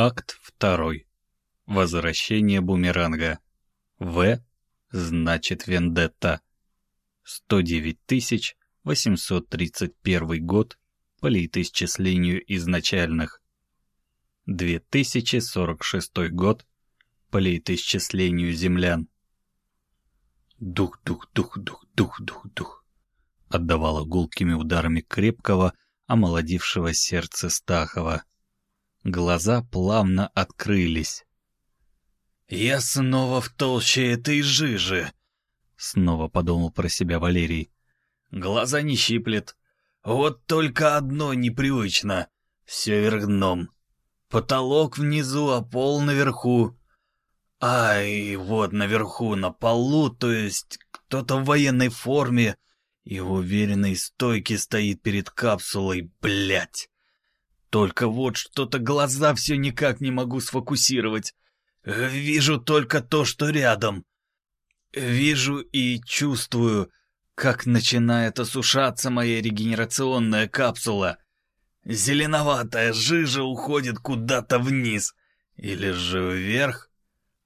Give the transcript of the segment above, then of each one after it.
Акт 2. Возвращение бумеранга. В значит вендетта. 109 831 год по летоисчислению изначальных. 2046 год по летоисчислению землян. Дух, дух, дух, дух, дух, дух, дух. Отдавала гулкими ударами крепкого, омолодившего сердце Стахова. Глаза плавно открылись. «Я снова в толще этой жижи», — снова подумал про себя Валерий. «Глаза не щиплет. Вот только одно непривычно. Все вверх дном. Потолок внизу, а пол наверху. Ай, вот наверху, на полу, то есть кто-то в военной форме и в уверенной стойке стоит перед капсулой, блядь. Только вот что-то глаза все никак не могу сфокусировать. Вижу только то, что рядом. Вижу и чувствую, как начинает осушаться моя регенерационная капсула. Зеленоватая жижа уходит куда-то вниз. Или же вверх?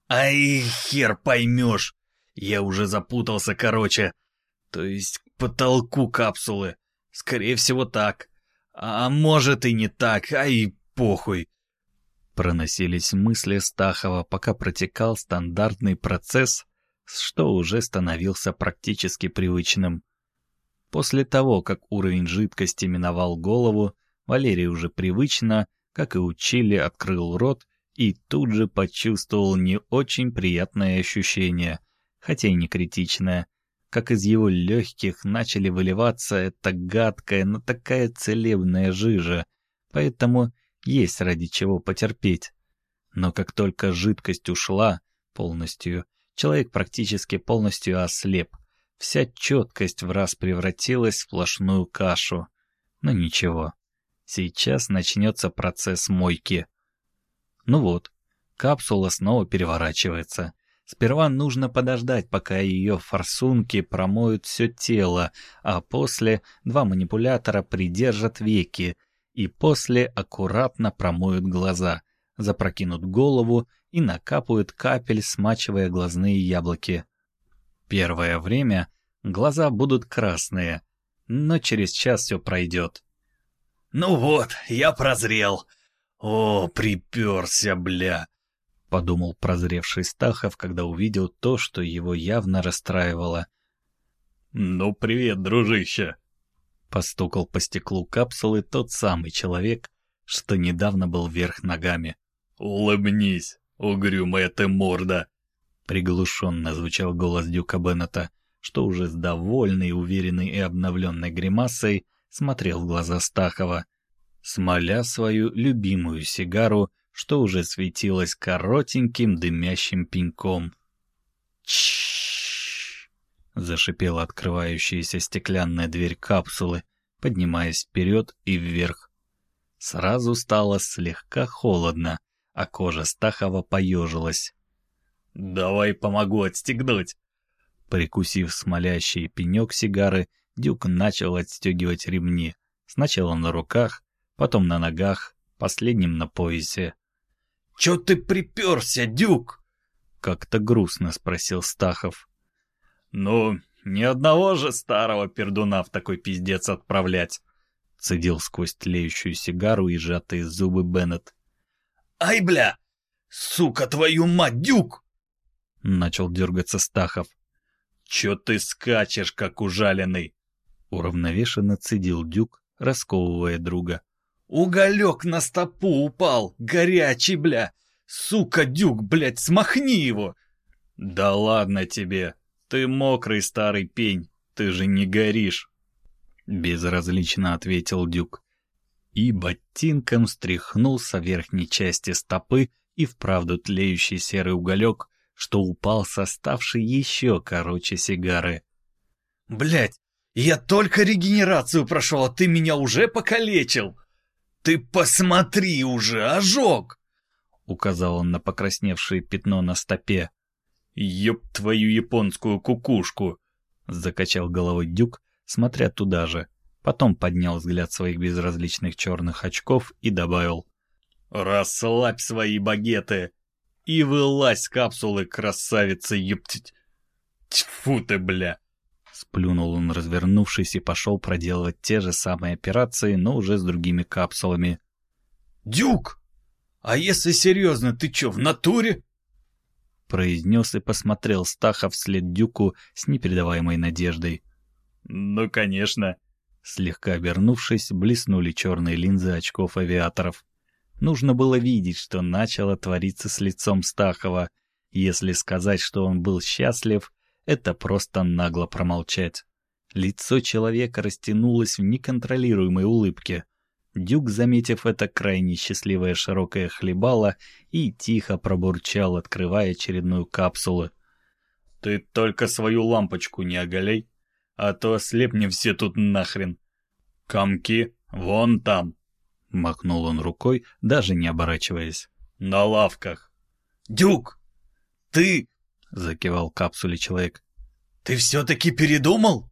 Ай, хер поймешь. Я уже запутался, короче. То есть к потолку капсулы. Скорее всего так. А может и не так, а и похуй. Проносились мысли Стахова, пока протекал стандартный процесс, что уже становился практически привычным. После того, как уровень жидкости миновал голову, Валерий уже привычно, как и учили, открыл рот и тут же почувствовал не очень приятное ощущение, хотя и не критичное — как из его легких начали выливаться эта гадкая, но такая целебная жижа, поэтому есть ради чего потерпеть. Но как только жидкость ушла полностью, человек практически полностью ослеп. Вся четкость в раз превратилась в сплошную кашу. Но ничего, сейчас начнется процесс мойки. Ну вот, капсула снова переворачивается. Сперва нужно подождать, пока ее форсунки промоют все тело, а после два манипулятора придержат веки, и после аккуратно промоют глаза, запрокинут голову и накапают капель, смачивая глазные яблоки. Первое время глаза будут красные, но через час все пройдет. «Ну вот, я прозрел. О, приперся, бля!» Подумал прозревший Стахов, когда увидел то, что его явно расстраивало. «Ну, привет, дружище!» Постукал по стеклу капсулы тот самый человек, что недавно был вверх ногами. «Улыбнись, угрюмая ты морда!» Приглушенно звучал голос Дюка Беннета, что уже с довольной, уверенной и обновленной гримасой смотрел в глаза Стахова, смоля свою любимую сигару что уже светилось коротеньким дымящим пеньком. Чш! зашипела открывающаяся стеклянная дверь капсулы, поднимаясь вперед и вверх. Сразу стало слегка холодно, а кожа Стахова поежилась. «Давай помогу отстегнуть!» Прикусив смолящий пенек сигары, Дюк начал отстегивать ремни. Сначала на руках, потом на ногах, последним на поясе. «Чё ты приперся, Дюк?» — как-то грустно спросил Стахов. «Ну, ни одного же старого пердуна в такой пиздец отправлять!» — цедил сквозь тлеющую сигару и сжатые зубы Беннет. «Ай, бля! Сука твою мать, Дюк!» — начал дергаться Стахов. «Чё ты скачешь, как ужаленный?» — уравновешенно цедил Дюк, расковывая друга. Уголек на стопу упал, горячий, бля. Сука, Дюк, блядь, смахни его. Да ладно тебе, ты мокрый старый пень, ты же не горишь. Безразлично ответил Дюк. И ботинком стряхнул со верхней части стопы и вправду тлеющий серый уголек, что упал с оставшей еще короче сигары. Блять, я только регенерацию прошел, а ты меня уже покалечил!» «Ты посмотри уже, ожог!» — указал он на покрасневшее пятно на стопе. «Ёб твою японскую кукушку!» — закачал головой Дюк, смотря туда же. Потом поднял взгляд своих безразличных черных очков и добавил. Расслабь свои багеты и вылазь с капсулы, красавица, ёптить. Тьфу ты, бля. Сплюнул он, развернувшись, и пошел проделывать те же самые операции, но уже с другими капсулами. «Дюк! А если серьезно, ты чё, в натуре?» Произнес и посмотрел Стахов вслед Дюку с непередаваемой надеждой. «Ну, конечно!» Слегка обернувшись, блеснули черные линзы очков авиаторов. Нужно было видеть, что начало твориться с лицом Стахова. Если сказать, что он был счастлив, это просто нагло промолчать. Лицо человека растянулось в неконтролируемой улыбке. Дюк, заметив это крайне счастливое широкое хлебало, и тихо пробурчал, открывая очередную капсулу. «Ты только свою лампочку не оголей, а то ослепнем все тут нахрен. Комки вон там!» Махнул он рукой, даже не оборачиваясь. «На лавках!» «Дюк! Ты — закивал капсуле человек. «Ты все-таки передумал?»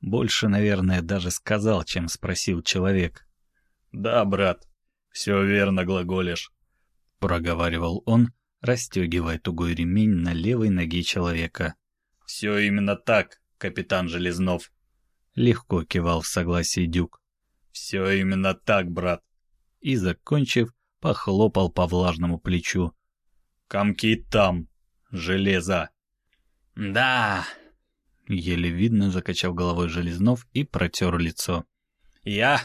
Больше, наверное, даже сказал, чем спросил человек. «Да, брат, все верно глаголишь», — проговаривал он, расстегивая тугой ремень на левой ноге человека. «Все именно так, капитан Железнов», — легко кивал в согласии Дюк. «Все именно так, брат». И, закончив, похлопал по влажному плечу. «Комки там, железо. Да. Еле видно закачал головой Железнов и протер лицо. Я...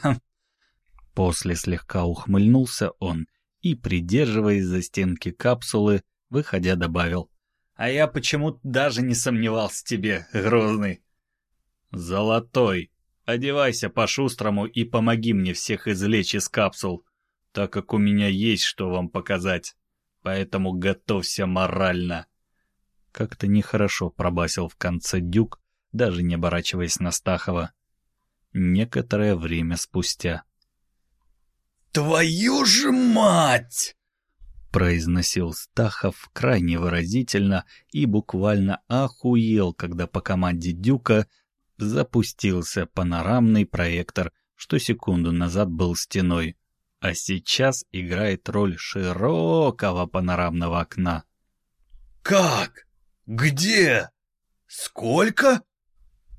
После слегка ухмыльнулся он и, придерживаясь за стенки капсулы, выходя, добавил. А я почему-то даже не сомневался тебе, Грозный. Золотой, одевайся по-шустрому и помоги мне всех извлечь из капсул, так как у меня есть что вам показать. Поэтому готовься морально. Как-то нехорошо пробасил в конце Дюк, даже не оборачиваясь на Стахова. Некоторое время спустя. «Твою же мать!» произносил Стахов крайне выразительно и буквально охуел, когда по команде Дюка запустился панорамный проектор, что секунду назад был стеной, а сейчас играет роль широкого панорамного окна. «Как?» «Где? Сколько?»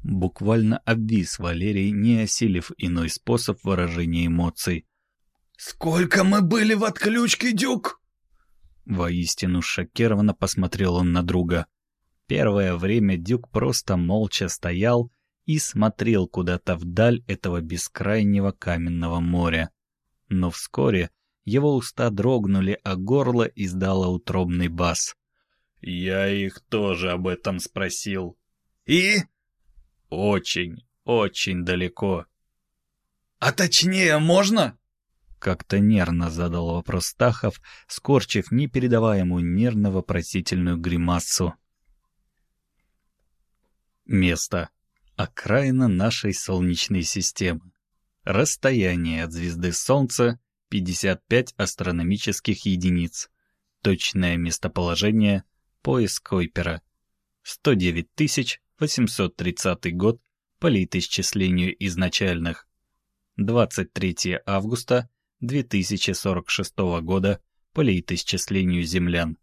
Буквально обвис Валерий, не осилив иной способ выражения эмоций. «Сколько мы были в отключке, Дюк?» Воистину шокированно посмотрел он на друга. Первое время Дюк просто молча стоял и смотрел куда-то вдаль этого бескрайнего каменного моря. Но вскоре его уста дрогнули, а горло издало утробный бас. Я их тоже об этом спросил. И? Очень, очень далеко. А точнее можно? Как-то нервно задал вопрос Стахов, скорчив непередаваемую нервно-вопросительную гримасу. Место. Окраина нашей Солнечной системы. Расстояние от звезды Солнца 55 астрономических единиц. Точное местоположение Поиск Койпера. 109 830 год по летоисчислению изначальных. 23 августа 2046 года по летоисчислению землян.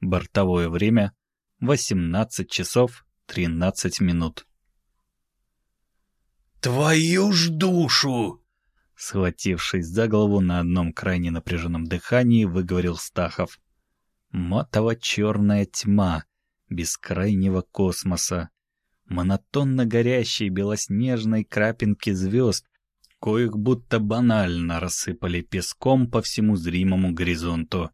Бортовое время 18 часов 13 минут. «Твою ж душу!» Схватившись за голову на одном крайне напряженном дыхании, выговорил Стахов матово-черная тьма бескрайнего космоса, монотонно горящие белоснежные крапинки звезд, коих будто банально рассыпали песком по всему зримому горизонту.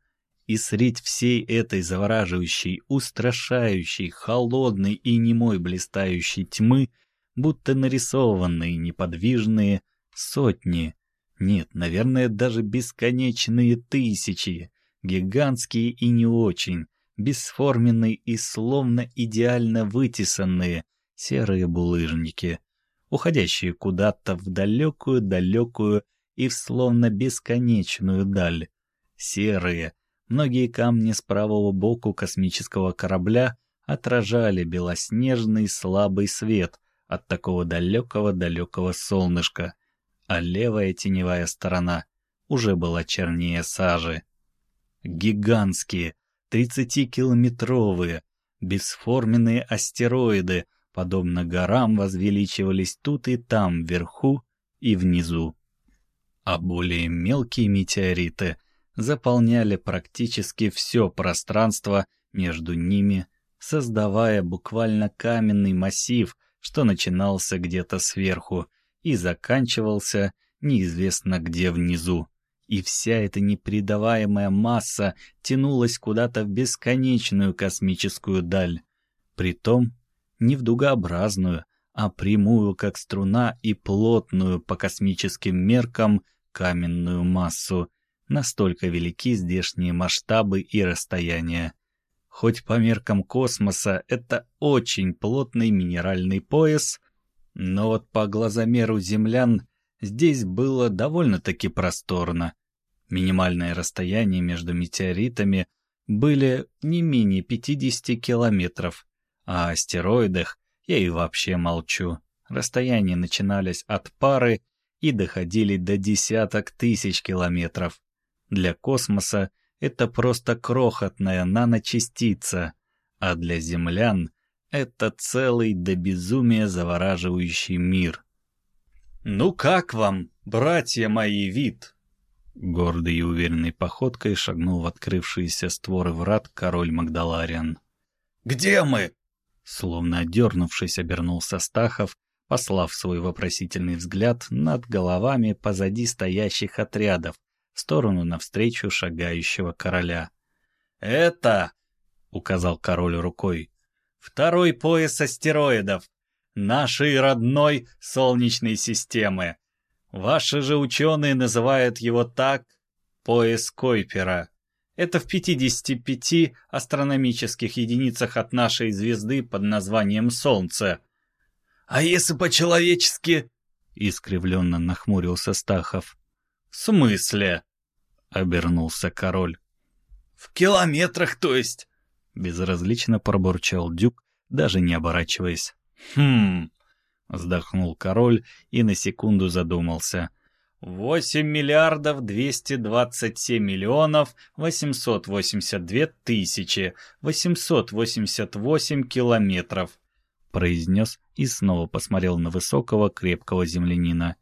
И средь всей этой завораживающей, устрашающей, холодной и немой блистающей тьмы, будто нарисованные неподвижные сотни, нет, наверное, даже бесконечные тысячи, гигантские и не очень, бесформенные и словно идеально вытесанные серые булыжники, уходящие куда-то в далекую-далекую и в словно бесконечную даль. Серые, многие камни с правого боку космического корабля отражали белоснежный слабый свет от такого далекого-далекого солнышка, а левая теневая сторона уже была чернее сажи. Гигантские, 30-километровые, бесформенные астероиды, подобно горам, возвеличивались тут и там, вверху и внизу. А более мелкие метеориты заполняли практически все пространство между ними, создавая буквально каменный массив, что начинался где-то сверху и заканчивался неизвестно где внизу и вся эта непредаваемая масса тянулась куда-то в бесконечную космическую даль. Притом не в дугообразную, а прямую, как струна, и плотную по космическим меркам каменную массу. Настолько велики здешние масштабы и расстояния. Хоть по меркам космоса это очень плотный минеральный пояс, но вот по глазомеру землян здесь было довольно-таки просторно. Минимальное расстояние между метеоритами были не менее 50 километров, а о астероидах я и вообще молчу. Расстояния начинались от пары и доходили до десяток тысяч километров. Для космоса это просто крохотная наночастица, а для землян это целый до безумия завораживающий мир. «Ну как вам, братья мои, вид?» Гордой и уверенной походкой шагнул в открывшиеся створы врат король Магдалариан. «Где мы?» Словно одернувшись, обернулся Стахов, послав свой вопросительный взгляд над головами позади стоящих отрядов в сторону навстречу шагающего короля. «Это...» — указал король рукой. «Второй пояс астероидов нашей родной Солнечной системы. Ваши же ученые называют его так «пояс Койпера». Это в 55 астрономических единицах от нашей звезды под названием Солнце. «А если по-человечески?» — искривленно нахмурился Стахов. «В смысле?» — обернулся король. «В километрах, то есть?» — безразлично пробурчал Дюк, даже не оборачиваясь. «Хм...» Вздохнул король и на секунду задумался. «Восемь миллиардов двести двадцать семь миллионов восемьсот восемьдесят две тысячи восемьсот восемьдесят восемь километров», произнес и снова посмотрел на высокого крепкого землянина.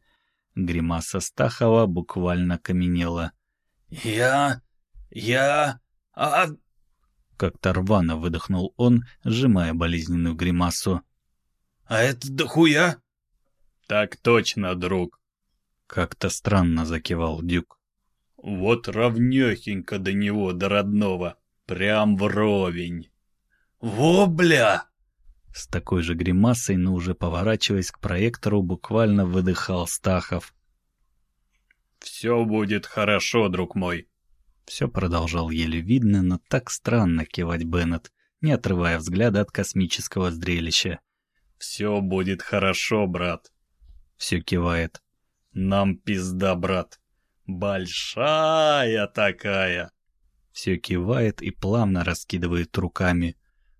Гримаса Стахова буквально каменела. «Я... я... а...» Как-то рвано выдохнул он, сжимая болезненную гримасу. «А это дохуя?» «Так точно, друг», — как-то странно закивал Дюк. «Вот равнёхенько до него, до родного, прям вровень». «Во, бля!» С такой же гримасой, но уже поворачиваясь к проектору, буквально выдыхал Стахов. «Все будет хорошо, друг мой», — все продолжал еле видно, но так странно кивать Беннет, не отрывая взгляда от космического зрелища. «Все будет хорошо, брат». Все кивает. «Нам пизда, брат. Большая такая». Все кивает и плавно раскидывает руками.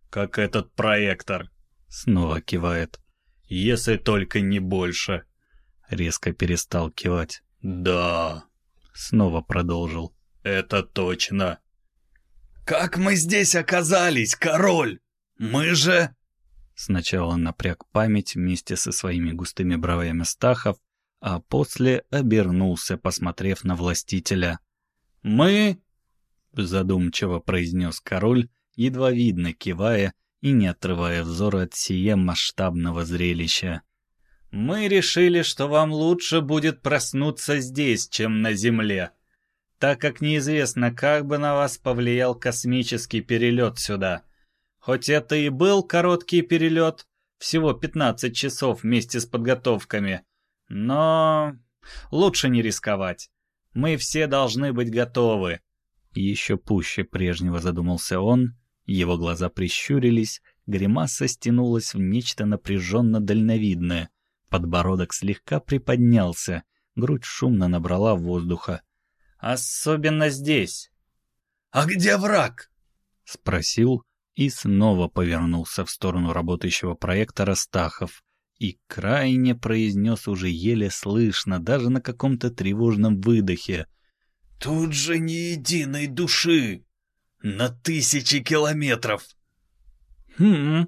«Как этот проектор». Снова кивает. «Если только не больше». Резко перестал кивать. «Да». Снова продолжил. «Это точно». «Как мы здесь оказались, король? Мы же...» Сначала напряг память вместе со своими густыми бровями Стахов, а после обернулся, посмотрев на властителя. «Мы...» — задумчиво произнес король, едва видно кивая и не отрывая взора от сие масштабного зрелища. «Мы решили, что вам лучше будет проснуться здесь, чем на Земле, так как неизвестно, как бы на вас повлиял космический перелет сюда». Хоть это и был короткий перелет, всего 15 часов вместе с подготовками, но лучше не рисковать. Мы все должны быть готовы. Еще пуще прежнего задумался он, его глаза прищурились, гримаса стянулась в нечто напряженно-дальновидное, подбородок слегка приподнялся, грудь шумно набрала воздуха. «Особенно здесь». «А где враг?» — спросил, и снова повернулся в сторону работающего проектора Стахов и крайне произнес уже еле слышно, даже на каком-то тревожном выдохе. Тут же ни единой души! На тысячи километров!» «Хм...»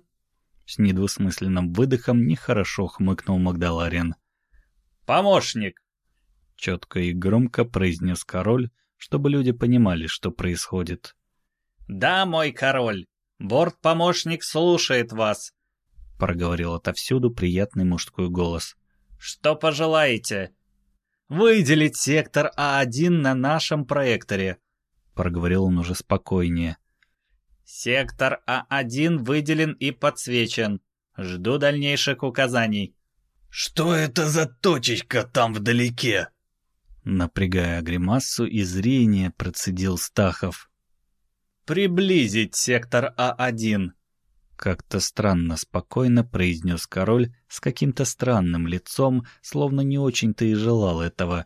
С недвусмысленным выдохом нехорошо хмыкнул Магдаларин. «Помощник!» Четко и громко произнес король, чтобы люди понимали, что происходит. «Да, мой король, борт-помощник слушает вас», — проговорил отовсюду приятный мужской голос. «Что пожелаете?» «Выделить сектор А1 на нашем проекторе», — проговорил он уже спокойнее. «Сектор А1 выделен и подсвечен. Жду дальнейших указаний». «Что это за точечка там вдалеке?» Напрягая гримасу и зрение, процедил Стахов. «Приблизить сектор А1», — как-то странно спокойно произнес король с каким-то странным лицом, словно не очень-то и желал этого.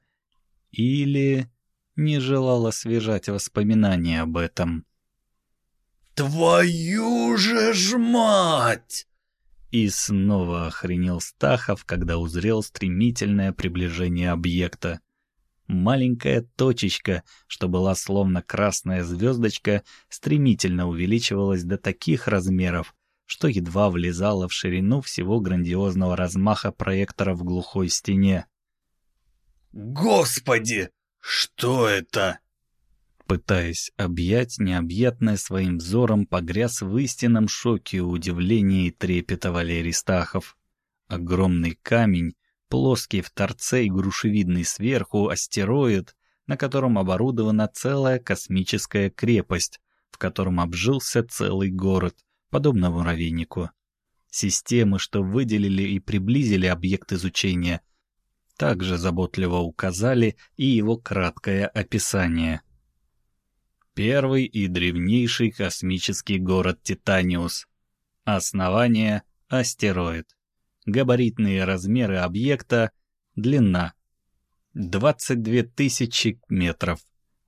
Или не желал освежать воспоминания об этом. «Твою же ж мать!» И снова охренел Стахов, когда узрел стремительное приближение объекта. Маленькая точечка, что была словно красная звездочка, стремительно увеличивалась до таких размеров, что едва влезала в ширину всего грандиозного размаха проектора в глухой стене. «Господи! Что это?» Пытаясь объять необъятное своим взором, погряз в истинном шоке, удивлении и трепета Валерий Стахов. Огромный камень, плоский в торце и грушевидный сверху астероид, на котором оборудована целая космическая крепость, в котором обжился целый город, подобно муравейнику. Системы, что выделили и приблизили объект изучения, также заботливо указали и его краткое описание. Первый и древнейший космический город Титаниус. Основание — астероид. Габаритные размеры объекта — длина — 22 тысячи метров.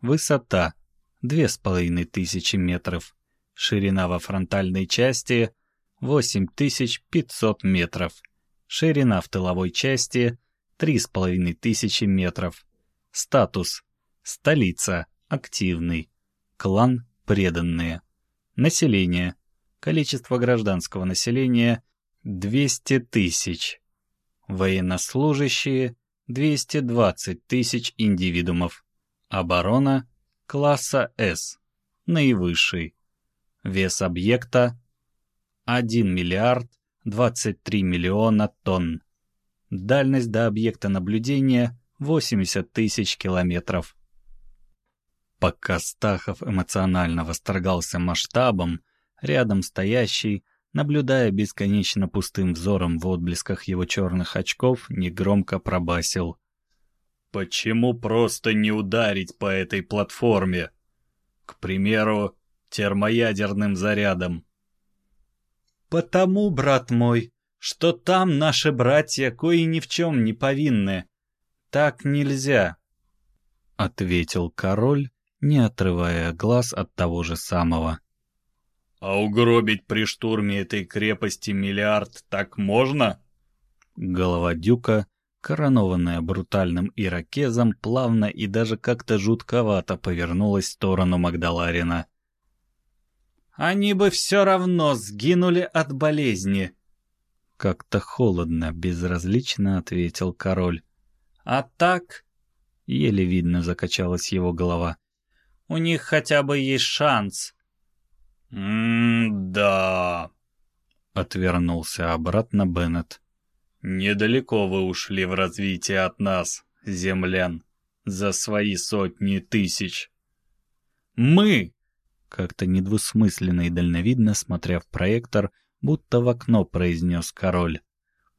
Высота — 2500 метров. Ширина во фронтальной части — 8500 метров. Ширина в тыловой части — 3500 метров. Статус — столица, активный. Клан – преданные. Население. Количество гражданского населения – 200 тысяч. Военнослужащие – 220 тысяч индивидуумов. Оборона – класса С. Наивысший. Вес объекта – 1 миллиард 23 миллиона тонн. Дальность до объекта наблюдения – 80 тысяч километров. Пока Стахов эмоционально восторгался масштабом, рядом стоящий, наблюдая бесконечно пустым взором в отблесках его черных очков, негромко пробасил. «Почему просто не ударить по этой платформе? К примеру, термоядерным зарядом?» «Потому, брат мой, что там наши братья кои ни в чем не повинны. Так нельзя», — ответил король, не отрывая глаз от того же самого. «А угробить при штурме этой крепости миллиард так можно?» Голова Дюка, коронованная брутальным иракезом, плавно и даже как-то жутковато повернулась в сторону Магдаларина. «Они бы все равно сгинули от болезни!» Как-то холодно, безразлично ответил король. «А так...» Еле видно закачалась его голова. У них хотя бы есть шанс. «М-да...» — отвернулся обратно Беннет. «Недалеко вы ушли в развитие от нас, землян, за свои сотни тысяч». «Мы!» — как-то недвусмысленно и дальновидно, смотря в проектор, будто в окно произнес король.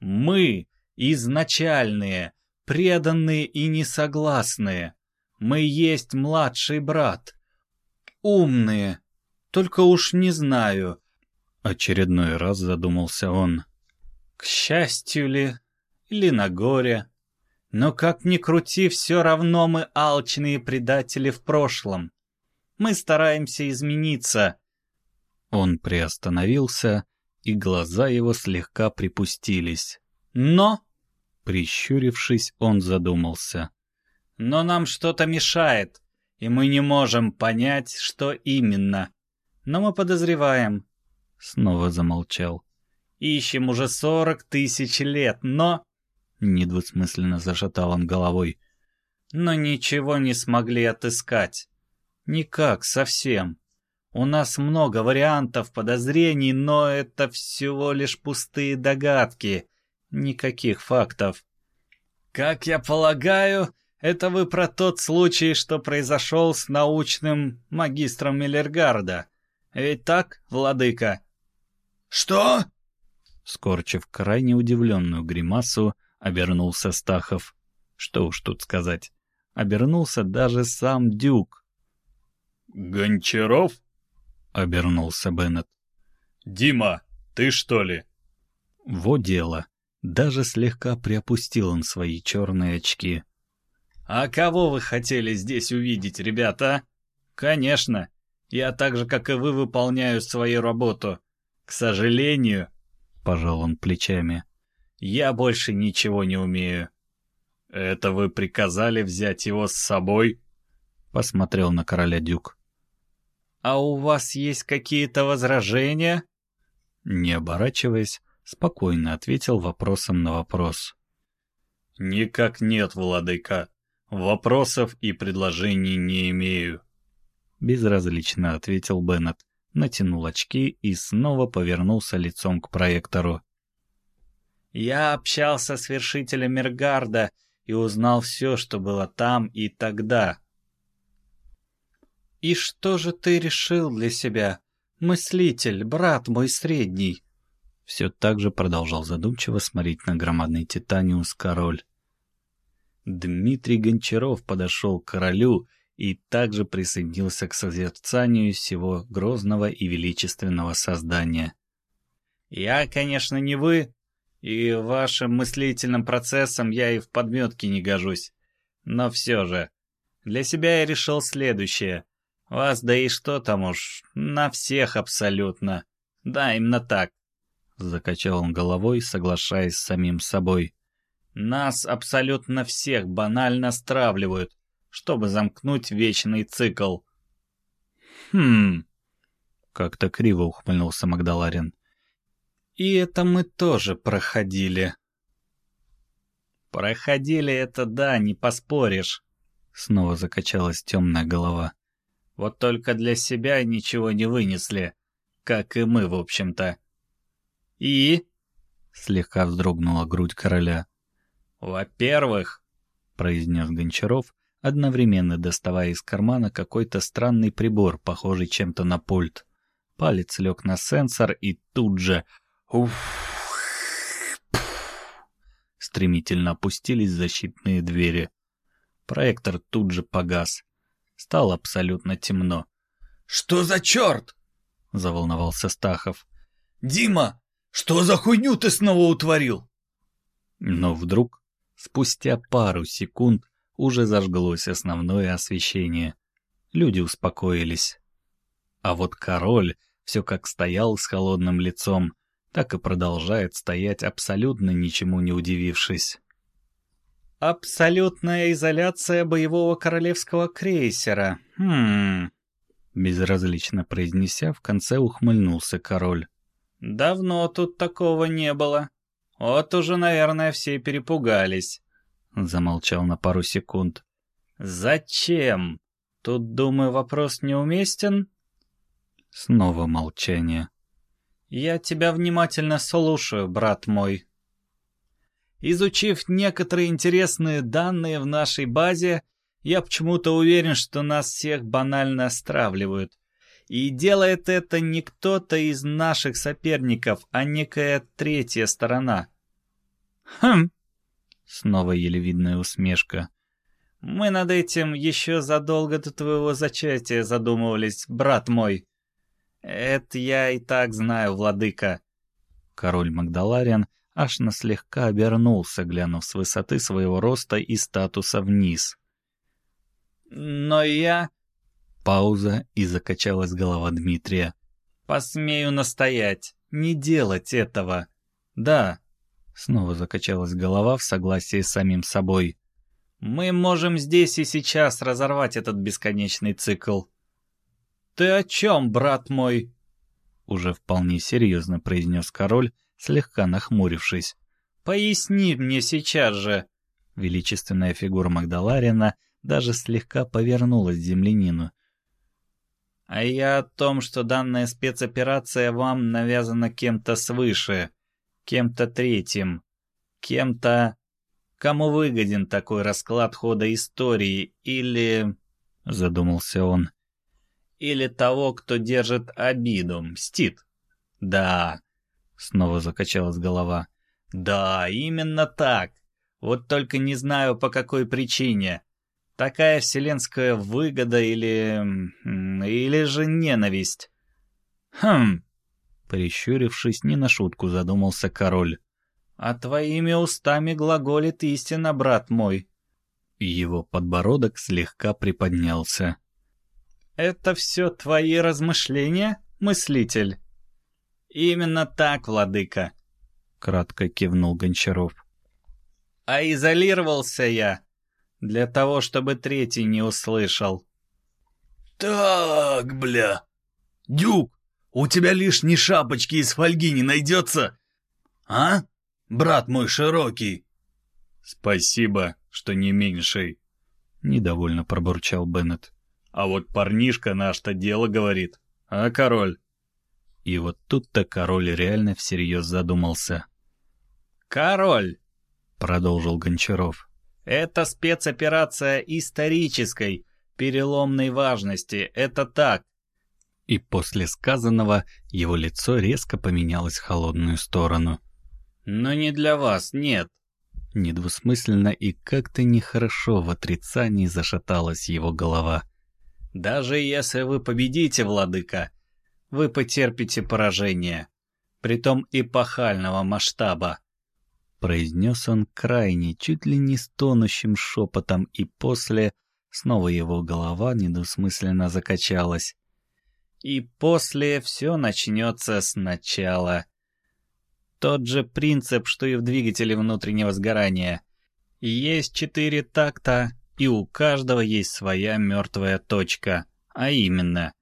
«Мы изначальные, преданные и несогласные. Мы есть младший брат. Умные. Только уж не знаю. Очередной раз задумался он. К счастью ли, или на горе. Но как ни крути, все равно мы алчные предатели в прошлом. Мы стараемся измениться. Он приостановился, и глаза его слегка припустились. Но, прищурившись, он задумался. Но нам что-то мешает. и мы не можем понять, что именно. Но мы подозреваем. Снова замолчал. Ищем уже сорок тысяч лет, но... Недвусмысленно зашатал он головой. Но ничего не смогли отыскать. Никак, совсем. У нас много вариантов, подозрений, но это всего лишь пустые догадки. Никаких фактов. Как я полагаю, это вы про тот случай, что произошел с научным магистром Миллергарда. Ведь так, владыка? Что? Скорчив крайне удивленную гримасу, обернулся Стахов. Что уж тут сказать. Обернулся даже сам Дюк. «Гончаров?» — обернулся Беннет. «Дима, ты что ли?» Во дело. Даже слегка приопустил он свои черные очки. «А кого вы хотели здесь увидеть, ребята?» «Конечно. Я так же, как и вы, выполняю свою работу. К сожалению...» — пожал он плечами. «Я больше ничего не умею». «Это вы приказали взять его с собой?» — посмотрел на короля Дюк. «А у вас есть какие-то возражения?» Не оборачиваясь, спокойно ответил вопросом на вопрос. «Никак нет, владыка. Вопросов и предложений не имею». Безразлично ответил Беннет, натянул очки и снова повернулся лицом к проектору. «Я общался с вершителем Мергарда и узнал все, что было там и тогда». «И что же ты решил для себя, мыслитель, брат мой средний?» все так же продолжал задумчиво смотреть на громадный Титаниус король. Дмитрий Гончаров подошел к королю и также присоединился к созерцанию всего грозного и величественного создания. «Я, конечно, не вы, и вашим мыслительным процессом я и в подметке не гожусь. Но все же, для себя я решил следующее. Вас, да и что там уж, на всех абсолютно. Да, именно так. Закачал он головой, соглашаясь с самим собой. Нас абсолютно всех банально стравливают, чтобы замкнуть вечный цикл. Хм... Как-то криво ухмыльнулся Магдаларин. И это мы тоже проходили. Проходили это да, не поспоришь. Снова закачалась темная голова. Вот только для себя ничего не вынесли, как и мы, в общем-то. «И?» — слегка вздрогнула грудь короля. «Во-первых», — произнес Гончаров, одновременно доставая из кармана какой-то странный прибор, похожий чем-то на пульт. Палец лег на сенсор и тут же... Уф, стремительно опустились защитные двери. Проектор тут же погас. Стало абсолютно темно. «Что за черт?» — заволновался Стахов. «Дима, что за хуйню ты снова утворил?» Но вдруг, спустя пару секунд, уже зажглось основное освещение. Люди успокоились. А вот король все как стоял с холодным лицом, так и продолжает стоять, абсолютно ничему не удивившись. «Абсолютная изоляция боевого королевского крейсера. Хм...» Безразлично произнеся, в конце ухмыльнулся король. «Давно тут такого не было. Вот уже, наверное, все перепугались». Замолчал на пару секунд. «Зачем? Тут, думаю, вопрос неуместен?» Снова молчание. «Я тебя внимательно слушаю, брат мой». Изучив некоторые интересные данные в нашей базе, я почему-то уверен, что нас всех банально стравливают. И делает это не кто-то из наших соперников, а некая третья сторона. Хм. Снова еле видная усмешка. Мы над этим еще задолго до твоего зачатия задумывались, брат мой. Это я и так знаю, владыка. Король Магдалариан аж на слегка обернулся, глянув с высоты своего роста и статуса вниз. Но я Пауза, и закачалась голова Дмитрия. «Посмею настоять, не делать этого!» «Да!» Снова закачалась голова в согласии с самим собой. Мы можем здесь и сейчас разорвать этот бесконечный цикл. «Ты о чем, брат мой?» Уже вполне серьезно произнес король, слегка нахмурившись. «Поясни мне сейчас же!» Величественная фигура Магдаларина даже слегка повернулась землянину. «А я о том, что данная спецоперация вам навязана кем-то свыше, кем-то третьим, кем-то, кому выгоден такой расклад хода истории, или...» — задумался он. «Или того, кто держит обиду, мстит». «Да», — снова закачалась голова. «Да, именно так. Вот только не знаю, по какой причине. Такая вселенская выгода или... или же ненависть?» «Хм...» Прищурившись, не на шутку задумался король. «А твоими устами глаголит истина, брат мой». Его подбородок слегка приподнялся. «Это все твои размышления, мыслитель?» «Именно так, владыка», — кратко кивнул Гончаров. «А изолировался я для того, чтобы третий не услышал». «Так, бля! Дюк, у тебя лишней шапочки из фольги не найдется? А?» брат мой широкий!» «Спасибо, что не меньший», — недовольно пробурчал Беннет. «А вот парнишка наш-то дело говорит, а, король?» И вот тут-то король реально всерьез задумался. «Король!» — продолжил Гончаров. «Это спецоперация исторической, переломной важности, это так». И после сказанного его лицо резко поменялось в холодную сторону. Но не для вас, нет. Недвусмысленно и как-то нехорошо в отрицании зашаталась его голова. Даже если вы победите, владыка, вы потерпите поражение, притом эпохального масштаба. Произнес он крайне, чуть ли не стонущим шепотом, и после снова его голова недвусмысленно закачалась. И после все начнется сначала. Тот же принцип, что и в двигателе внутреннего сгорания. Есть четыре такта, и у каждого есть своя мертвая точка. А именно,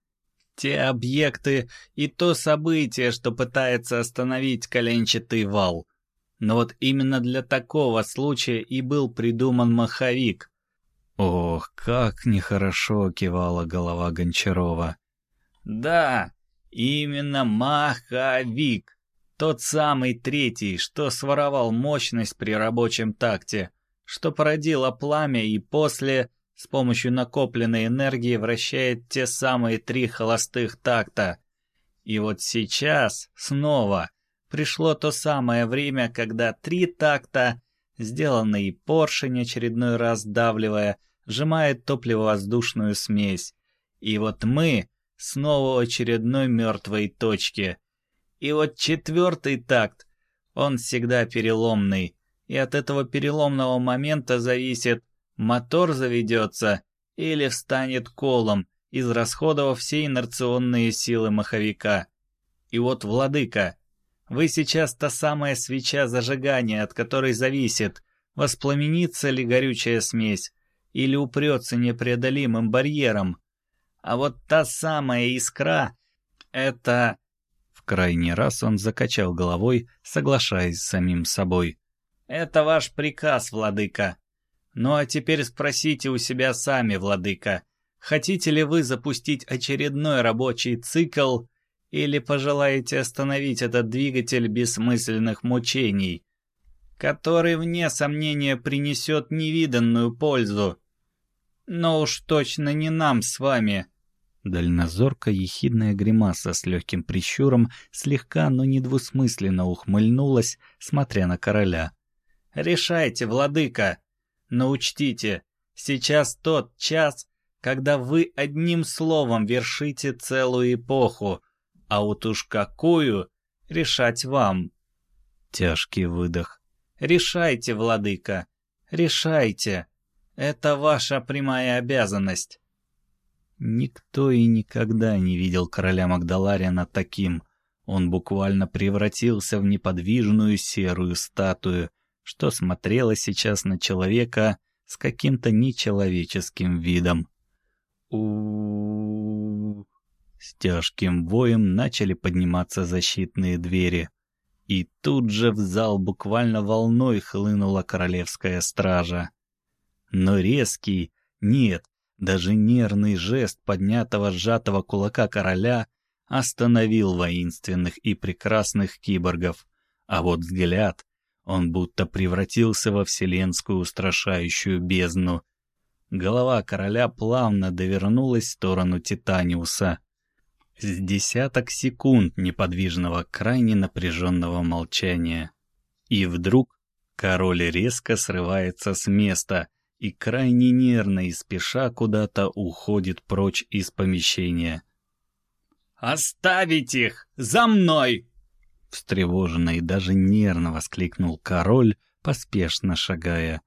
те объекты и то событие, что пытается остановить коленчатый вал. Но вот именно для такого случая и был придуман маховик. Ох, как нехорошо кивала голова Гончарова. Да, именно маховик. Тот самый третий, что своровал мощность при рабочем такте, что породило пламя и после, с помощью накопленной энергии, вращает те самые три холостых такта. И вот сейчас, снова, пришло то самое время, когда три такта, сделанный поршень очередной раз давливая, сжимает топливо-воздушную смесь. И вот мы снова очередной мертвой точке — и вот четвертый такт, он всегда переломный, и от этого переломного момента зависит, мотор заведется или встанет колом, израсходовав все инерционные силы маховика. И вот, владыка, вы сейчас та самая свеча зажигания, от которой зависит, воспламенится ли горючая смесь или упрется непреодолимым барьером. А вот та самая искра — это крайний раз он закачал головой, соглашаясь с самим собой. «Это ваш приказ, владыка. Ну а теперь спросите у себя сами, владыка, хотите ли вы запустить очередной рабочий цикл или пожелаете остановить этот двигатель бессмысленных мучений, который, вне сомнения, принесет невиданную пользу? Но уж точно не нам с вами». Дальнозорка ехидная гримаса с легким прищуром слегка, но недвусмысленно ухмыльнулась, смотря на короля. «Решайте, владыка! Но учтите, сейчас тот час, когда вы одним словом вершите целую эпоху, а вот уж какую — решать вам». Тяжкий выдох. «Решайте, владыка, решайте. Это ваша прямая обязанность». Никто и никогда не видел короля Магдалариана таким. Он буквально превратился в неподвижную серую статую, что смотрела сейчас на человека с каким-то нечеловеческим видом. у С тяжким воем начали подниматься защитные двери. И тут же в зал буквально волной хлынула королевская стража. Но резкий, нет, даже нервный жест поднятого сжатого кулака короля остановил воинственных и прекрасных киборгов, а вот взгляд, он будто превратился во вселенскую устрашающую бездну. Голова короля плавно довернулась в сторону Титаниуса. С десяток секунд неподвижного, крайне напряженного молчания. И вдруг король резко срывается с места и крайне нервно и спеша куда-то уходит прочь из помещения. «Оставить их! За мной!» Встревоженно и даже нервно воскликнул король, поспешно шагая.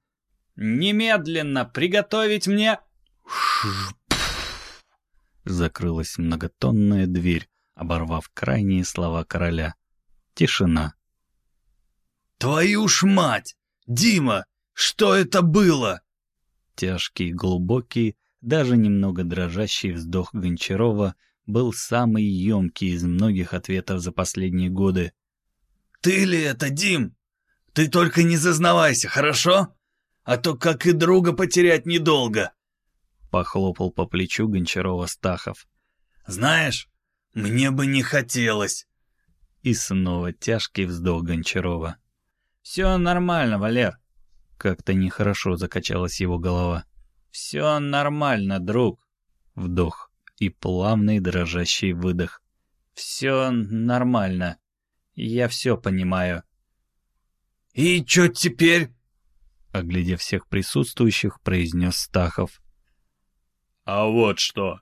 «Немедленно приготовить мне...» Закрылась многотонная дверь, оборвав крайние слова короля. Тишина. «Твою ж мать! Дима, что это было?» Тяжкий, глубокий, даже немного дрожащий вздох Гончарова был самый емкий из многих ответов за последние годы. «Ты ли это, Дим? Ты только не зазнавайся, хорошо? А то как и друга потерять недолго!» Похлопал по плечу Гончарова Стахов. «Знаешь, мне бы не хотелось!» И снова тяжкий вздох Гончарова. «Все нормально, Валер!» Как-то нехорошо закачалась его голова. «Все нормально, друг!» Вдох и плавный дрожащий выдох. «Все нормально. Я все понимаю». «И что теперь?» Оглядев всех присутствующих, произнес Стахов. «А вот что!»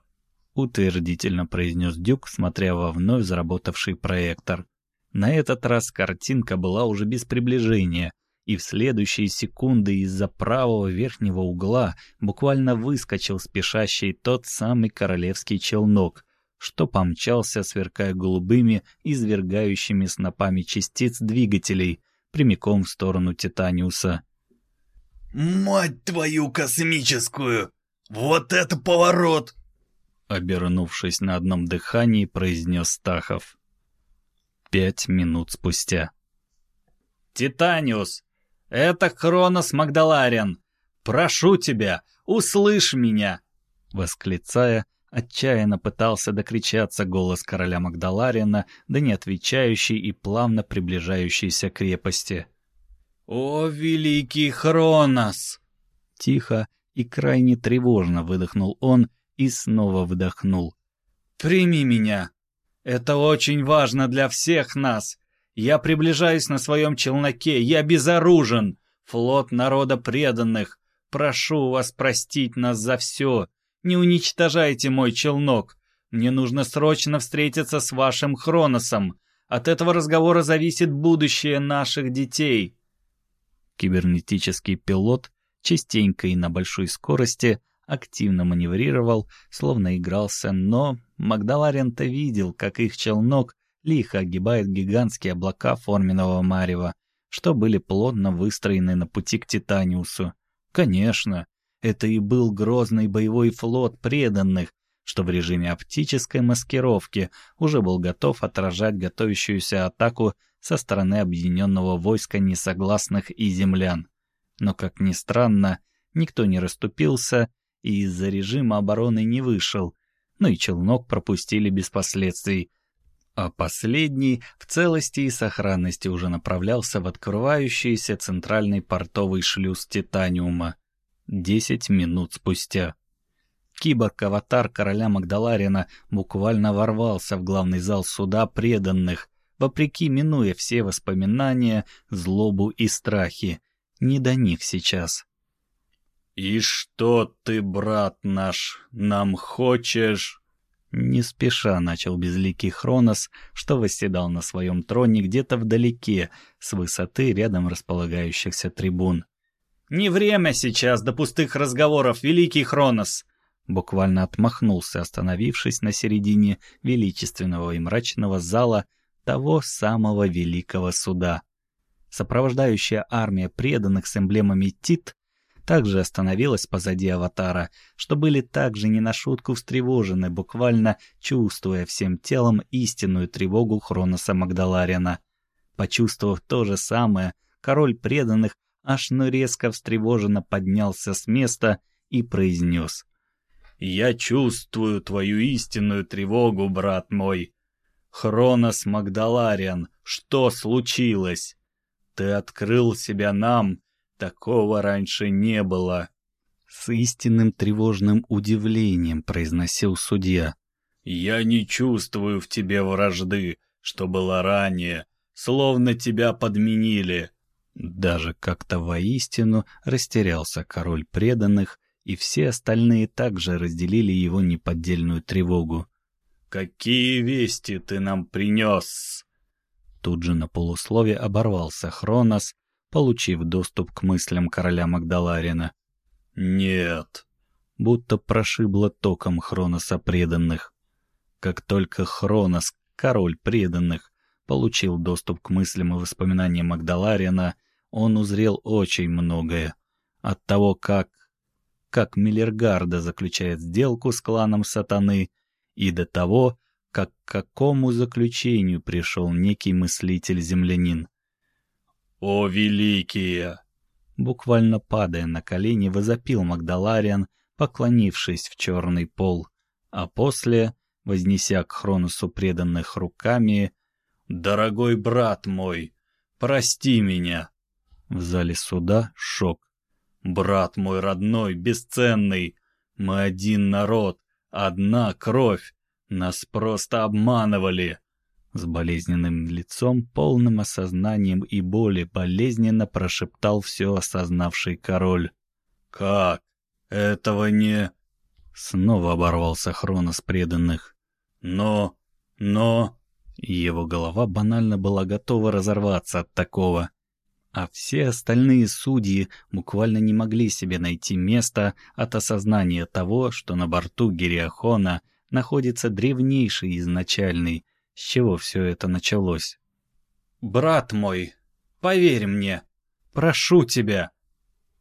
Утвердительно произнес Дюк, смотря во вновь заработавший проектор. На этот раз картинка была уже без приближения, и в следующие секунды из-за правого верхнего угла буквально выскочил спешащий тот самый королевский челнок, что помчался, сверкая голубыми, извергающими снопами частиц двигателей, прямиком в сторону Титаниуса. «Мать твою космическую! Вот это поворот!» Обернувшись на одном дыхании, произнес Стахов. Пять минут спустя. «Титаниус, это Хронос Магдалариан! Прошу тебя, услышь меня!» Восклицая, Отчаянно пытался докричаться голос короля Магдаларина до неотвечающей и плавно приближающейся крепости. «О, великий Хронос!» Тихо и крайне тревожно выдохнул он и снова вдохнул. «Прими меня! Это очень важно для всех нас! Я приближаюсь на своем челноке, я безоружен! Флот народа преданных! Прошу вас простить нас за все!» Не уничтожайте мой челнок. Мне нужно срочно встретиться с вашим Хроносом. От этого разговора зависит будущее наших детей». Кибернетический пилот частенько и на большой скорости активно маневрировал, словно игрался, но Магдаларен-то видел, как их челнок лихо огибает гигантские облака форменного марева, что были плотно выстроены на пути к Титаниусу. Конечно, это и был грозный боевой флот преданных, что в режиме оптической маскировки уже был готов отражать готовящуюся атаку со стороны объединенного войска несогласных и землян. Но, как ни странно, никто не расступился и из-за режима обороны не вышел, ну и челнок пропустили без последствий, а последний в целости и сохранности уже направлялся в открывающийся центральный портовый шлюз Титаниума. Десять минут спустя. Киборг-аватар короля Магдаларина буквально ворвался в главный зал суда преданных, вопреки минуя все воспоминания, злобу и страхи. Не до них сейчас. «И что ты, брат наш, нам хочешь?» Не спеша начал безликий Хронос, что восседал на своем троне где-то вдалеке, с высоты рядом располагающихся трибун. «Не время сейчас до пустых разговоров, великий Хронос!» Буквально отмахнулся, остановившись на середине величественного и мрачного зала того самого великого суда. Сопровождающая армия преданных с эмблемами Тит также остановилась позади аватара, что были также не на шутку встревожены, буквально чувствуя всем телом истинную тревогу Хроноса Магдаларина. Почувствовав то же самое, король преданных аж но резко встревоженно поднялся с места и произнес. «Я чувствую твою истинную тревогу, брат мой. Хронос Магдалариан, что случилось? Ты открыл себя нам, такого раньше не было». С истинным тревожным удивлением произносил судья. «Я не чувствую в тебе вражды, что было ранее, словно тебя подменили». Даже как-то воистину растерялся король преданных, и все остальные также разделили его неподдельную тревогу. «Какие вести ты нам принес?» Тут же на полуслове оборвался Хронос, получив доступ к мыслям короля Магдаларина. «Нет», будто прошибло током Хроноса преданных. Как только Хронос, король преданных, получил доступ к мыслям и воспоминаниям Магдаларина, он узрел очень многое. От того, как... как Миллергарда заключает сделку с кланом Сатаны, и до того, как к какому заключению пришел некий мыслитель-землянин. «О, великие!» Буквально падая на колени, возопил Магдалариан, поклонившись в черный пол, а после, вознеся к Хроносу преданных руками, «Дорогой брат мой, прости меня!» В зале суда шок. «Брат мой родной, бесценный, мы один народ, одна кровь, нас просто обманывали!» С болезненным лицом, полным осознанием и боли, болезненно прошептал все осознавший король. «Как? Этого не...» Снова оборвался Хронос преданных. «Но... но...» Его голова банально была готова разорваться от такого. А все остальные судьи буквально не могли себе найти места от осознания того, что на борту Гириахона находится древнейший изначальный, с чего все это началось. «Брат мой, поверь мне, прошу тебя!»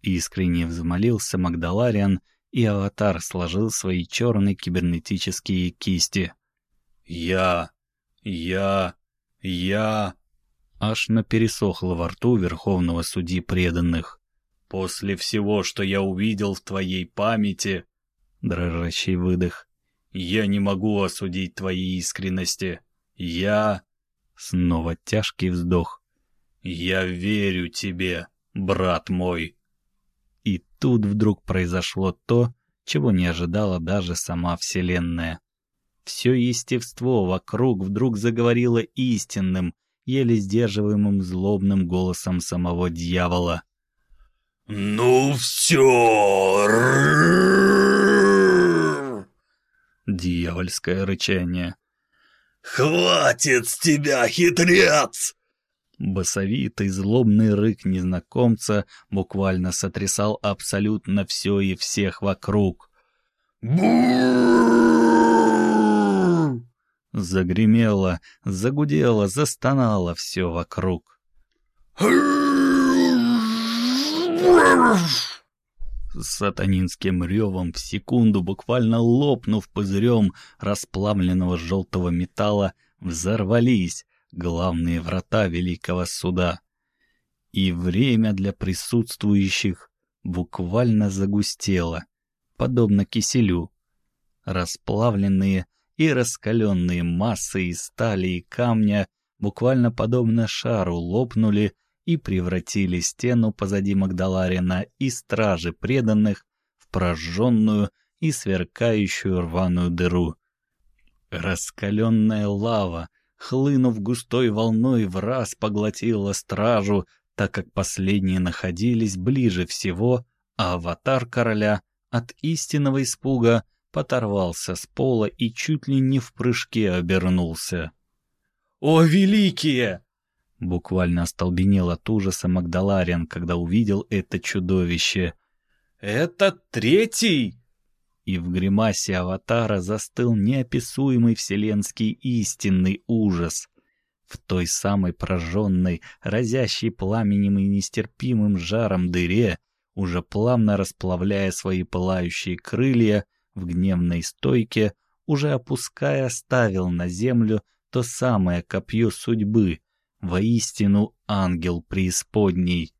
Искренне взмолился Магдалариан, и аватар сложил свои черные кибернетические кисти. «Я... я... я...» Аж напересохло во рту верховного судьи преданных. «После всего, что я увидел в твоей памяти...» Дрожащий выдох. «Я не могу осудить твоей искренности. Я... Снова тяжкий вздох. Я верю тебе, брат мой. И тут вдруг произошло то, чего не ожидала даже сама Вселенная. Все естество вокруг вдруг заговорило истинным, еле сдерживаемым злобным голосом самого дьявола. «Ну все!» Дьявольское рычание. «Хватит с тебя, хитрец!» Басовитый злобный рык незнакомца буквально сотрясал абсолютно все и всех вокруг. Загремело, загудело, застонало все вокруг с сатанинским ревом в секунду, буквально лопнув пузырем расплавленного желтого металла, взорвались главные врата Великого Суда. И время для присутствующих буквально загустело, подобно киселю. Расплавленные и раскаленные массы из стали и камня, буквально подобно шару, лопнули и превратили стену позади Магдаларина и стражи преданных в прожженную и сверкающую рваную дыру. Раскаленная лава, хлынув густой волной, в раз поглотила стражу, так как последние находились ближе всего, а аватар короля от истинного испуга поторвался с пола и чуть ли не в прыжке обернулся. «О, великие!» Буквально остолбенел от ужаса Магдалариан, когда увидел это чудовище. «Это третий!» И в гримасе аватара застыл неописуемый вселенский истинный ужас. В той самой прожженной, разящей пламенем и нестерпимым жаром дыре уже плавно расплавляя свои пылающие крылья в гневной стойке, уже опуская, ставил на землю то самое копье судьбы, воистину ангел преисподней.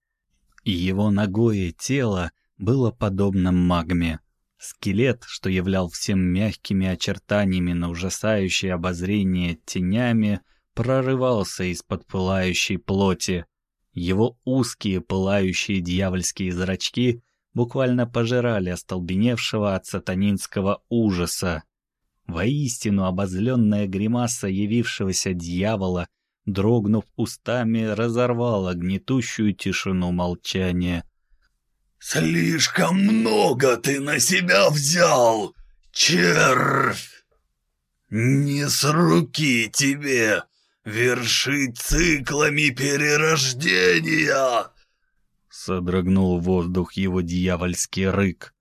И его ногое тело было подобно магме. Скелет, что являл всем мягкими очертаниями на ужасающее обозрение тенями, прорывался из-под пылающей плоти. Его узкие пылающие дьявольские зрачки буквально пожирали остолбеневшего от сатанинского ужаса. Воистину обозленная гримаса явившегося дьявола, дрогнув устами, разорвала гнетущую тишину молчания. «Слишком много ты на себя взял, червь! Не с руки тебе вершить циклами перерождения!» Содрогнул воздух его дьявольский рык.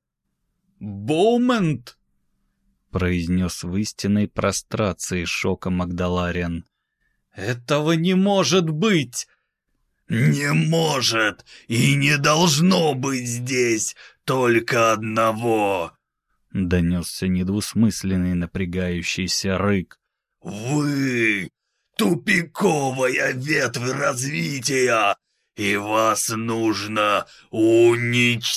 «Боумент!» произнес в истинной прострации шока Магдалариан. «Этого не может быть!» «Не может и не должно быть здесь только одного!» Донесся недвусмысленный напрягающийся рык. «Вы — тупиковая ветвь развития, и вас нужно уничтожить!»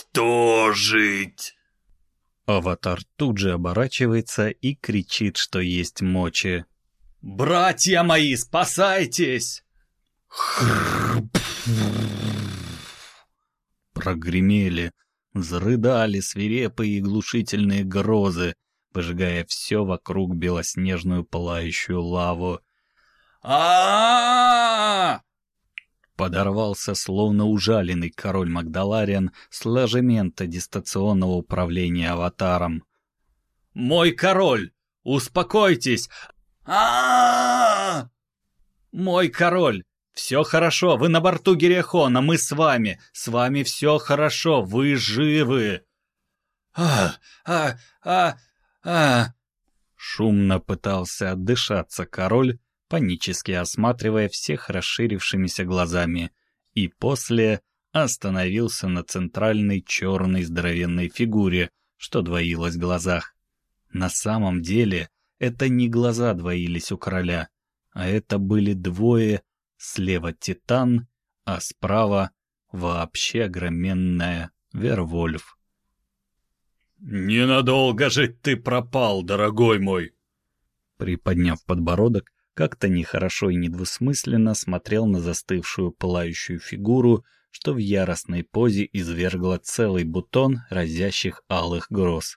Аватар тут же оборачивается и кричит, что есть мочи. «Братья мои, спасайтесь!» Прогремели, взрыдали свирепые и глушительные грозы, выжигая все вокруг белоснежную пылающую лаву. а Подорвался, словно ужаленный король Магдалариан с ложемента дистанционного управления аватаром. «Мой король! Успокойтесь! А «Мой король! Все хорошо, вы на борту Герехона, мы с вами! С вами все хорошо, вы живы!» «А, а, а, а...» Шумно пытался отдышаться король, панически осматривая всех расширившимися глазами, и после остановился на центральной черной здоровенной фигуре, что двоилось в глазах. На самом деле это не глаза двоились у короля, а это были двое, слева Титан, а справа вообще огроменная Вервольф. «Ненадолго же ты пропал, дорогой мой!» Приподняв подбородок, как-то нехорошо и недвусмысленно смотрел на застывшую пылающую фигуру, что в яростной позе извергла целый бутон разящих алых гроз.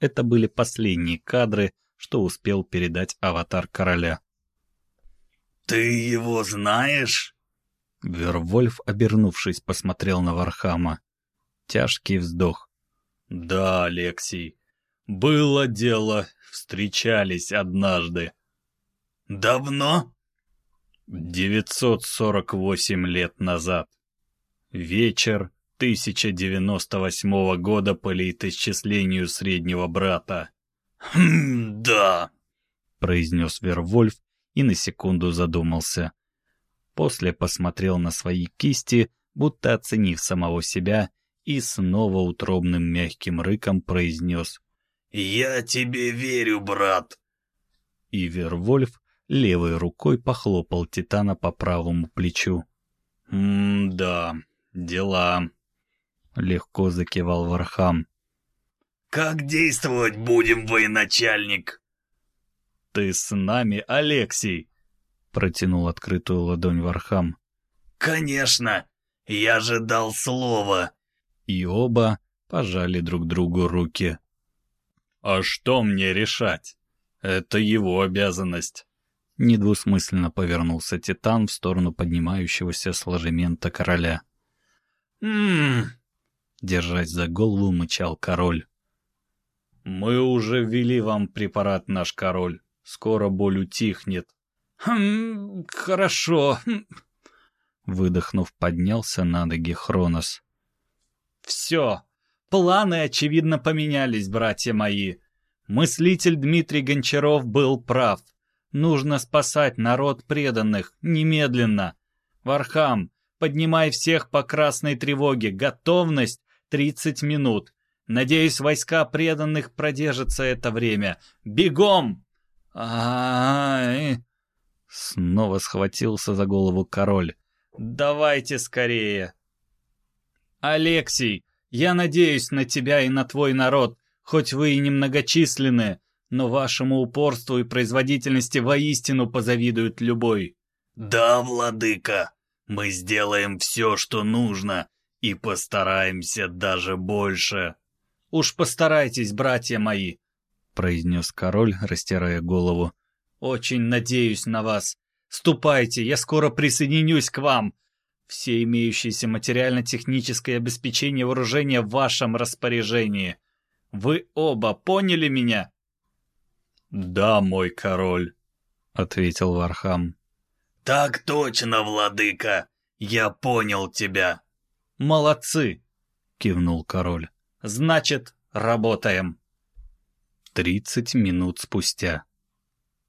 Это были последние кадры, что успел передать аватар короля. «Ты его знаешь?» Вервольф, обернувшись, посмотрел на Вархама. Тяжкий вздох. «Да, Алексей, было дело, встречались однажды. «Давно?» «948 лет назад. Вечер 1098 года по летоисчислению среднего брата». «Хм, да», — произнес Вервольф и на секунду задумался. После посмотрел на свои кисти, будто оценив самого себя, и снова утробным мягким рыком произнес. «Я тебе верю, брат!» И Вервольф левой рукой похлопал Титана по правому плечу. «М-да, дела», — легко закивал Вархам. «Как действовать будем, военачальник?» «Ты с нами, Алексей!» — протянул открытую ладонь Вархам. «Конечно! Я же дал слово!» И оба пожали друг другу руки. «А что мне решать? Это его обязанность!» Недвусмысленно повернулся Титан в сторону поднимающегося с ложемента короля. «Ммм...» Держась за голову, мычал король. «Мы уже ввели вам препарат, наш король. Скоро боль утихнет». «Хм... хорошо...» Выдохнув, поднялся на ноги Хронос. «Все. Планы, очевидно, поменялись, братья мои. Мыслитель Дмитрий Гончаров был прав. Нужно спасать народ преданных, немедленно. Вархам, поднимай всех по красной тревоге. Готовность 30 минут. Надеюсь, войска преданных продержатся это время. Бегом! Ай! Снова схватился за голову король. Давайте скорее. Алексей, я надеюсь на тебя и на твой народ, хоть вы и немногочисленны, но вашему упорству и производительности воистину позавидует любой. Да, владыка, мы сделаем все, что нужно, и постараемся даже больше. Уж постарайтесь, братья мои, произнес король, растирая голову. Очень надеюсь на вас. Ступайте, я скоро присоединюсь к вам. Все имеющиеся материально-техническое обеспечение вооружения в вашем распоряжении. Вы оба поняли меня? Да, мой король, ответил Вархам. Так точно, владыка. Я понял тебя. Молодцы, кивнул король. Значит, работаем. Тридцать минут спустя.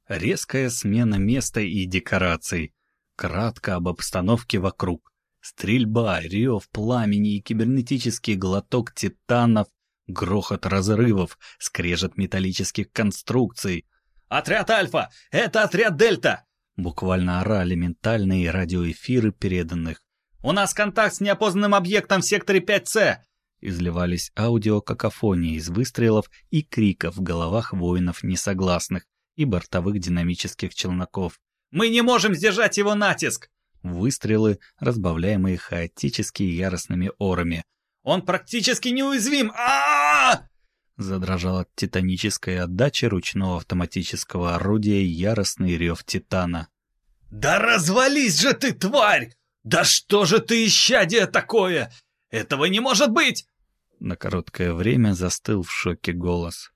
Резкая смена места и декораций. Кратко об обстановке вокруг. Стрельба, рев пламени и кибернетический клёкот титанов, грохот разрывов, скрежет металлических конструкций. «Отряд Альфа! Это отряд Дельта!» Буквально орали ментальные радиоэфиры переданных. «У нас контакт с неопознанным объектом в секторе 5С!» Изливались аудиокакофонии из выстрелов и криков в головах воинов несогласных и бортовых динамических челноков. «Мы не можем сдержать его натиск!» Выстрелы, разбавляемые хаотически яростными орами. «Он практически неуязвим! а, -а, -а Задрожал от титанической отдачи ручного автоматического орудия яростный рев Титана. «Да развались же ты, тварь! Да что же ты, исчадие такое! Этого не может быть!» На короткое время застыл в шоке голос.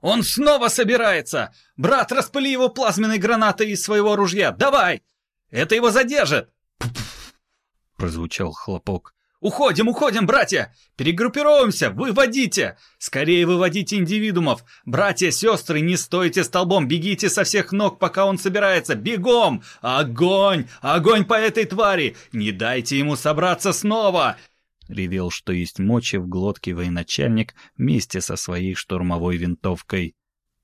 «Он снова собирается! Брат, распыли его плазменной гранатой из своего ружья! Давай! Это его задержит!» Прозвучал хлопок. «Уходим, уходим, братья! Перегруппируемся! Выводите! Скорее выводите индивидуумов! Братья, сестры, не стойте столбом! Бегите со всех ног, пока он собирается! Бегом! Огонь! Огонь по этой твари! Не дайте ему собраться снова! Ревел, что есть мочи в глотке военачальник вместе со своей штурмовой винтовкой.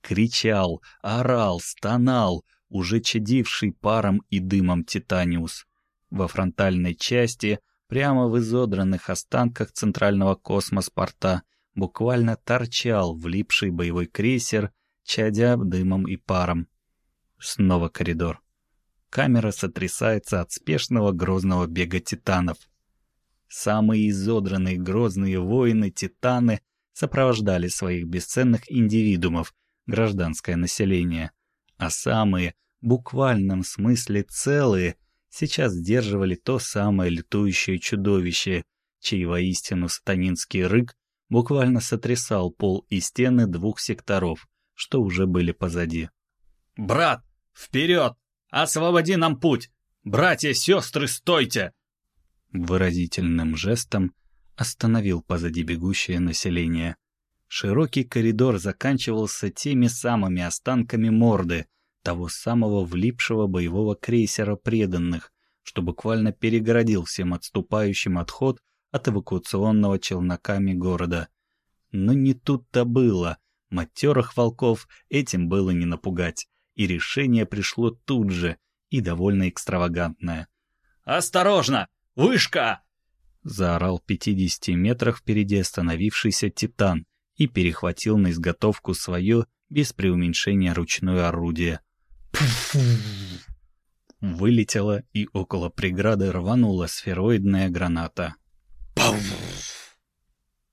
Кричал, орал, стонал, уже чадивший паром и дымом Титаниус. Во фронтальной части, прямо в изодранных останках центрального космоспорта, буквально торчал влипший боевой крейсер, чадя дымом и паром. Снова коридор. Камера сотрясается от спешного грозного бега титанов. Самые изодранные грозные воины-титаны сопровождали своих бесценных индивидуумов, гражданское население, а самые, в буквальном смысле целые, сейчас сдерживали то самое летующее чудовище, чей воистину сатанинский рык буквально сотрясал пол и стены двух секторов, что уже были позади. «Брат, вперед! Освободи нам путь! Братья-сестры, стойте!» Выразительным жестом остановил позади бегущее население. Широкий коридор заканчивался теми самыми останками морды, того самого влипшего боевого крейсера преданных, что буквально перегородил всем отступающим отход от эвакуационного челноками города. Но не тут-то было. Матерых волков этим было не напугать, и решение пришло тут же, и довольно экстравагантное. «Осторожно! Вышка!» Заорал в 50 метрах впереди остановившийся «Титан» и перехватил на изготовку свое, без преуменьшения, ручное орудие. Вылетела и около преграды рванула сфероидная граната.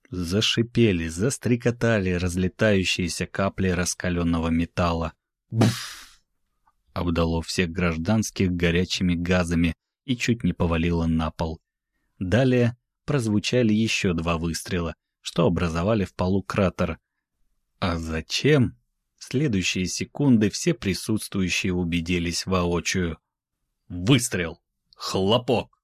Зашипели, застрекотали разлетающиеся капли раскаленного металла. Обдало всех гражданских горячими газами, и чуть не повалило на пол. Далее прозвучали еще два выстрела, что образовали в полу кратер. А зачем? В следующие секунды все присутствующие убедились воочию. Выстрел! Хлопок!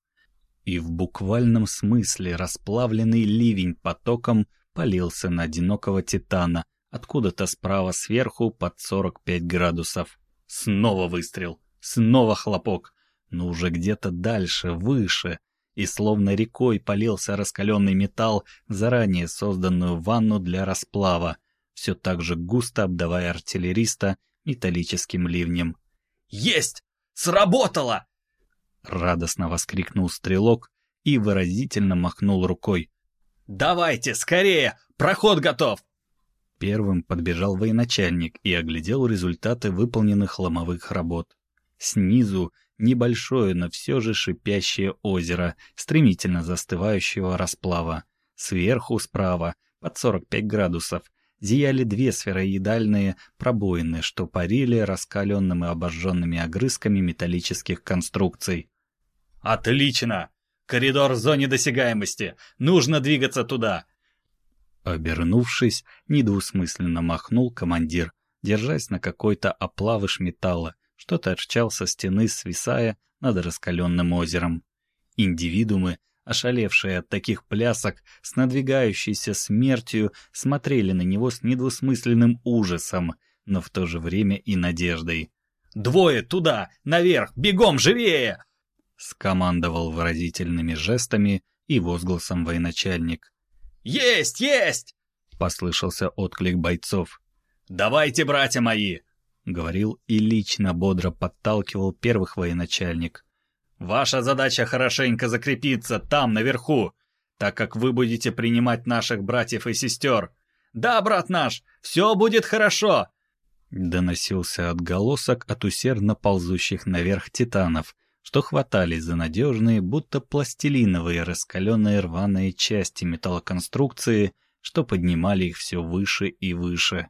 И в буквальном смысле расплавленный ливень потоком полился на одинокого титана, откуда-то справа сверху под 45 градусов. Снова выстрел, снова хлопок, но уже где-то дальше, выше, и словно рекой полился раскаленный металл в заранее созданную ванну для расплава, все так же густо обдавая артиллериста металлическим ливнем. «Есть! Сработало!» Радостно воскликнул стрелок и выразительно махнул рукой. «Давайте, скорее! Проход готов!» Первым подбежал военачальник и оглядел результаты выполненных ломовых работ. Снизу небольшое, но все же шипящее озеро, стремительно застывающего расплава. Сверху, справа, под 45 градусов, зияли две сфероидальные пробоины, что парили раскаленными обожженными огрызками металлических конструкций. «Отлично! Коридор в зоне досягаемости! Нужно двигаться туда!» Обернувшись, недвусмысленно махнул командир, держась на какой-то оплавыш металла, что торчал со стены, свисая над раскаленным озером. Индивидуумы, ошалевшие от таких плясок, с надвигающейся смертью, смотрели на него с недвусмысленным ужасом, но в то же время и надеждой. «Двое туда! Наверх! Бегом, живее!» скомандовал выразительными жестами и возгласом военачальник. «Есть, есть!» — послышался отклик бойцов. «Давайте, братья мои!» — говорил и лично бодро подталкивал первых военачальник. «Ваша задача хорошенько закрепиться там, наверху, так как вы будете принимать наших братьев и сестер. Да, брат наш, все будет хорошо!» Доносился отголосок от усердно ползущих наверх титанов, что хватались за надежные, будто пластилиновые раскаленные рваные части металлоконструкции, что поднимали их все выше и выше.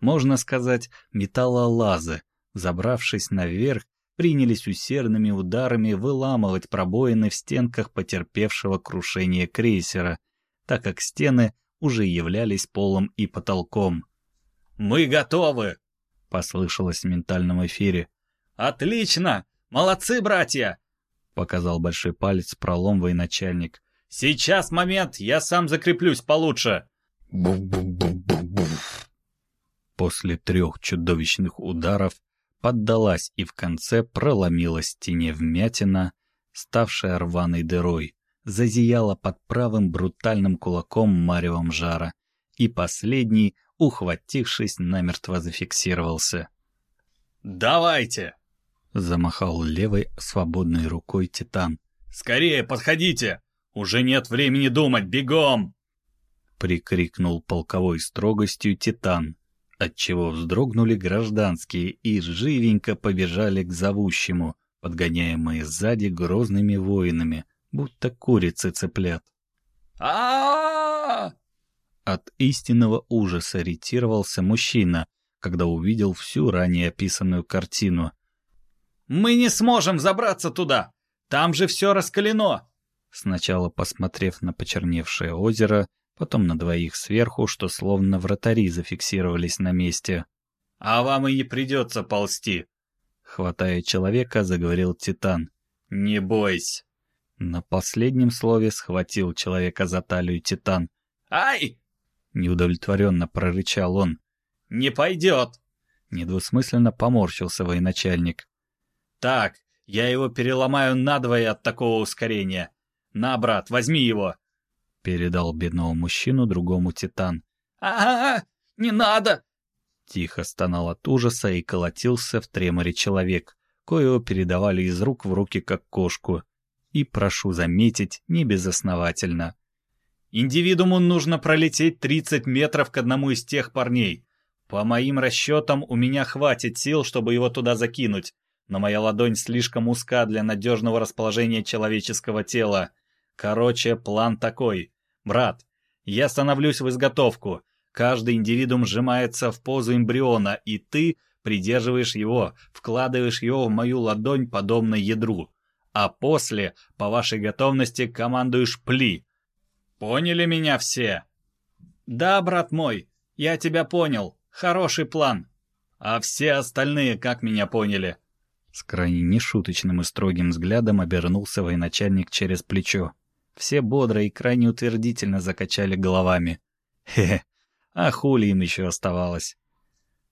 Можно сказать, металлолазы, забравшись наверх, принялись усердными ударами выламывать пробоины в стенках потерпевшего крушение крейсера, так как стены уже являлись полом и потолком. «Мы готовы!» — послышалось в ментальном эфире. «Отлично! Молодцы, братья!» — показал большой палец пролом военачальник. «Сейчас момент, я сам закреплюсь получше!» Буф-буф-буф-буф-буф. После трех чудовищных ударов поддалась и в конце проломилась стене вмятина, ставшая рваной дырой, зазияла под правым брутальным кулаком маревом жара, и последний, ухватившись, намертво зафиксировался. «Давайте!» Замахал левой свободной рукой Титан. «Скорее подходите! Уже нет времени думать, бегом!» Прикрикнул полковой строгостью Титан, отчего вздрогнули гражданские и живенько побежали к зовущему, подгоняемые сзади грозными воинами, будто курицы цыплят. а От истинного ужаса ретировался мужчина, когда увидел всю ранее описанную картину — мы не сможем забраться туда! Там же все раскалено!» Сначала посмотрев на почерневшее озеро, потом на двоих сверху, что словно вратари зафиксировались на месте. «А вам и не придется ползти!» Хватая человека, заговорил Титан. «Не бойся!» На последнем слове схватил человека за талию Титан. «Ай!» Неудовлетворенно прорычал он. «Не пойдет!» Недвусмысленно поморщился военачальник. Так, я его переломаю надвое от такого ускорения. На, брат, возьми его!» Передал бедного мужчину другому титан. а, -а, -а не надо!» Тихо стонал от ужаса и колотился в треморе человек, коего передавали из рук в руки как кошку. И, прошу заметить, не безосновательно. «Индивидууму нужно пролететь 30 метров к одному из тех парней. По моим расчетам, у меня хватит сил, чтобы его туда закинуть но моя ладонь слишком узка для надежного расположения человеческого тела. Короче, план такой. Брат, я становлюсь в изготовку. Каждый индивидуум сжимается в позу эмбриона, и ты придерживаешь его, вкладываешь его в мою ладонь, подобно ядру. А после, по вашей готовности, командуешь пли. Поняли меня все? Да, брат мой, я тебя понял. Хороший план. А все остальные как меня поняли? С крайне нешуточным и строгим взглядом обернулся военачальник через плечо. Все бодро и крайне утвердительно закачали головами. Хе-хе, а хули им еще оставалось?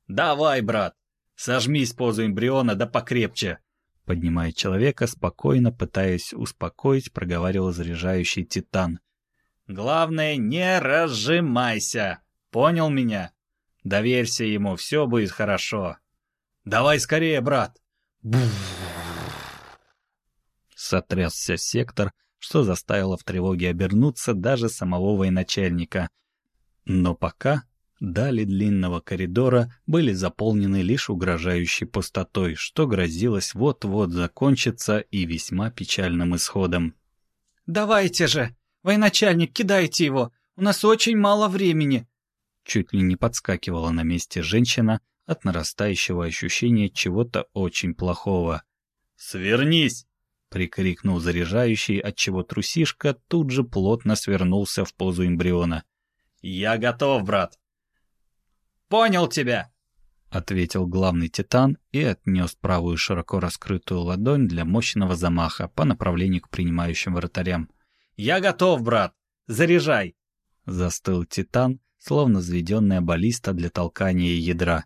«Давай, брат, сожмись позу эмбриона да покрепче. Поднимая человека, спокойно пытаясь успокоить, проговаривал заряжающий титан. «Главное, не разжимайся! Понял меня? Доверься ему, все будет хорошо. Давай скорее, брат!» Сотрясся сектор, что заставило в тревоге обернуться даже самого военачальника. Но пока дали длинного коридора были заполнены лишь угрожающей пустотой, что грозилось вот-вот закончиться и весьма печальным исходом. «Давайте же! Военачальник, кидайте его! У нас очень мало времени!» Чуть ли не подскакивала на месте женщина от нарастающего ощущения чего-то очень плохого. «Свернись!» Прикрикнул заряжающий, отчего трусишка тут же плотно свернулся в позу эмбриона. «Я готов, брат!» «Понял тебя!» — ответил главный титан и отнес правую широко раскрытую ладонь для мощного замаха по направлению к принимающим вратарям. «Я готов, брат! Заряжай!» Застыл титан, словно заведенная баллиста для толкания ядра.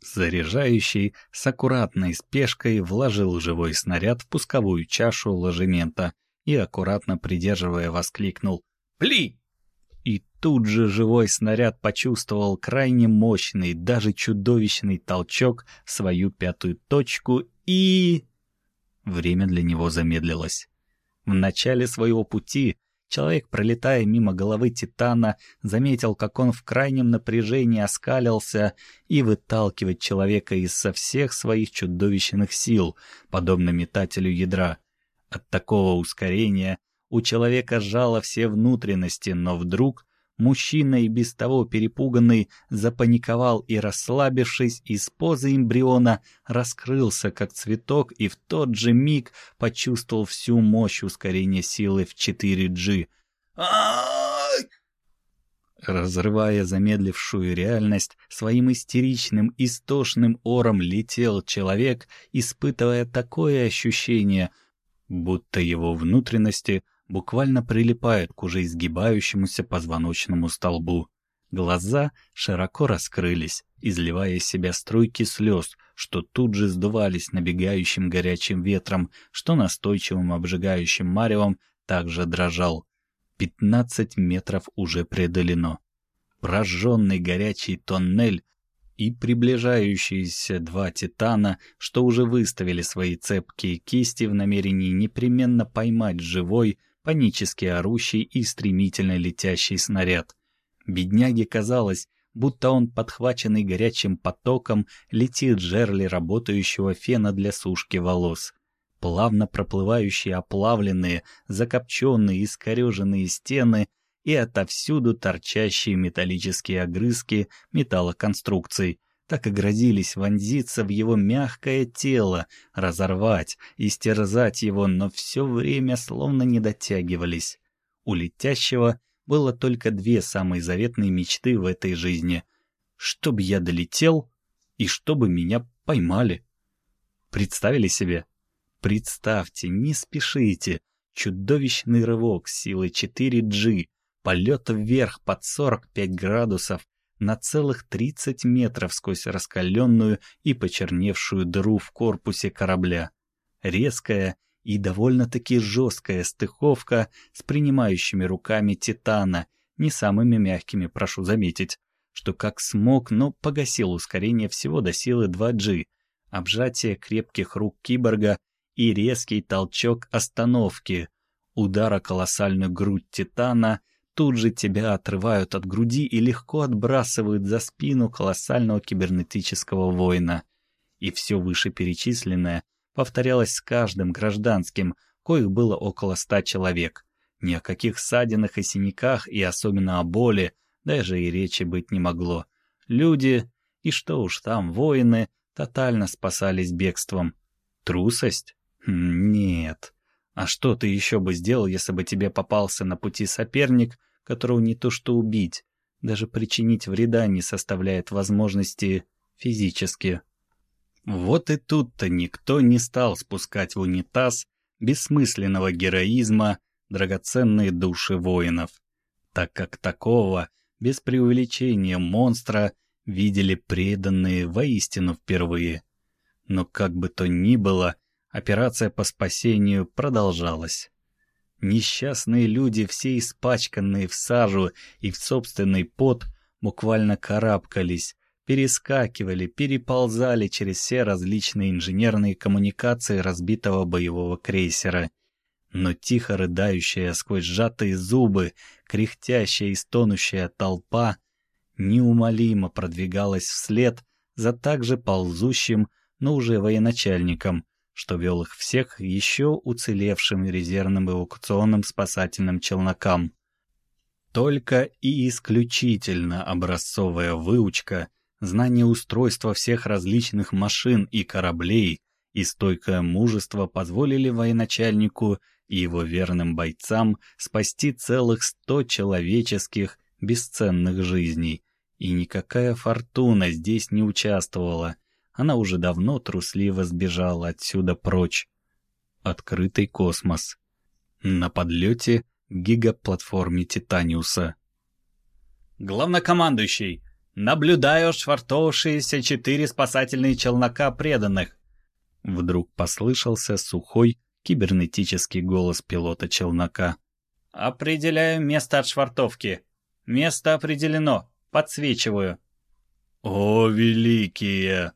Заряжающий с аккуратной спешкой вложил живой снаряд в пусковую чашу ложемента и, аккуратно придерживая, воскликнул «Пли!». И тут же живой снаряд почувствовал крайне мощный, даже чудовищный толчок в свою пятую точку и... Время для него замедлилось. В начале своего пути Человек, пролетая мимо головы Титана, заметил, как он в крайнем напряжении оскалился и выталкивает человека из со всех своих чудовищных сил, подобно метателю ядра. От такого ускорения у человека сжало все внутренности, но вдруг Мужчина и без того перепуганный запаниковал и, расслабившись из позы эмбриона, раскрылся как цветок и в тот же миг почувствовал всю мощь ускорения силы в 4G. Разрывая замедлившую реальность, своим истеричным, истошным ором летел человек, испытывая такое ощущение, будто его внутренности — буквально прилипают к уже изгибающемуся позвоночному столбу. Глаза широко раскрылись, изливая из себя струйки слез, что тут же сдувались набегающим горячим ветром, что настойчивым обжигающим маревом также дрожал. Пятнадцать метров уже преодолено. Прожженный горячий тоннель и приближающиеся два титана, что уже выставили свои цепкие кисти в намерении непременно поймать живой, панически орущий и стремительно летящий снаряд. Бедняге казалось, будто он, подхваченный горячим потоком, летит в жерле работающего фена для сушки волос. Плавно проплывающие оплавленные, закопченные, искореженные стены и отовсюду торчащие металлические огрызки металлоконструкций, так и грозились вонзиться в его мягкое тело, разорвать, истерзать его, но все время словно не дотягивались. У летящего было только две самые заветные мечты в этой жизни. Чтоб я долетел и чтобы меня поймали. Представили себе? Представьте, не спешите. Чудовищный рывок силой 4G, полет вверх под 45 градусов, на целых 30 метров сквозь раскаленную и почерневшую дыру в корпусе корабля. Резкая и довольно-таки жесткая стыковка с принимающими руками Титана, не самыми мягкими, прошу заметить, что как смог, но погасил ускорение всего до силы 2G, обжатие крепких рук киборга и резкий толчок остановки, удара колоссальную грудь Титана — тут же тебя отрывают от груди и легко отбрасывают за спину колоссального кибернетического воина. И все вышеперечисленное повторялось с каждым гражданским, коих было около ста человек. Ни о каких ссадинах и синяках, и особенно о боли, даже и речи быть не могло. Люди, и что уж там, воины, тотально спасались бегством. Трусость? Хм, нет. А что ты еще бы сделал, если бы тебе попался на пути соперник, которого не то что убить, даже причинить вреда не составляет возможности физически. Вот и тут-то никто не стал спускать в унитаз бессмысленного героизма драгоценные души воинов, так как такого, без преувеличения монстра, видели преданные воистину впервые. Но как бы то ни было, операция по спасению продолжалась. Несчастные люди, все испачканные в сажу и в собственный пот, буквально карабкались, перескакивали, переползали через все различные инженерные коммуникации разбитого боевого крейсера. Но тихо рыдающая сквозь сжатые зубы, кряхтящая и стонущая толпа неумолимо продвигалась вслед за также ползущим, но уже военачальником, что вел их всех еще уцелевшим резервным эвакуационным спасательным челнокам. Только и исключительно образцовая выучка, знание устройства всех различных машин и кораблей и стойкое мужество позволили военачальнику и его верным бойцам спасти целых сто человеческих бесценных жизней, и никакая фортуна здесь не участвовала. Она уже давно трусливо сбежала отсюда прочь. Открытый космос. На подлете к гигаплатформе Титаниуса. «Главнокомандующий, наблюдаю швартовавшиеся четыре спасательные челнока преданных!» Вдруг послышался сухой кибернетический голос пилота челнока. «Определяю место от швартовки. Место определено. Подсвечиваю». «О, великие!» —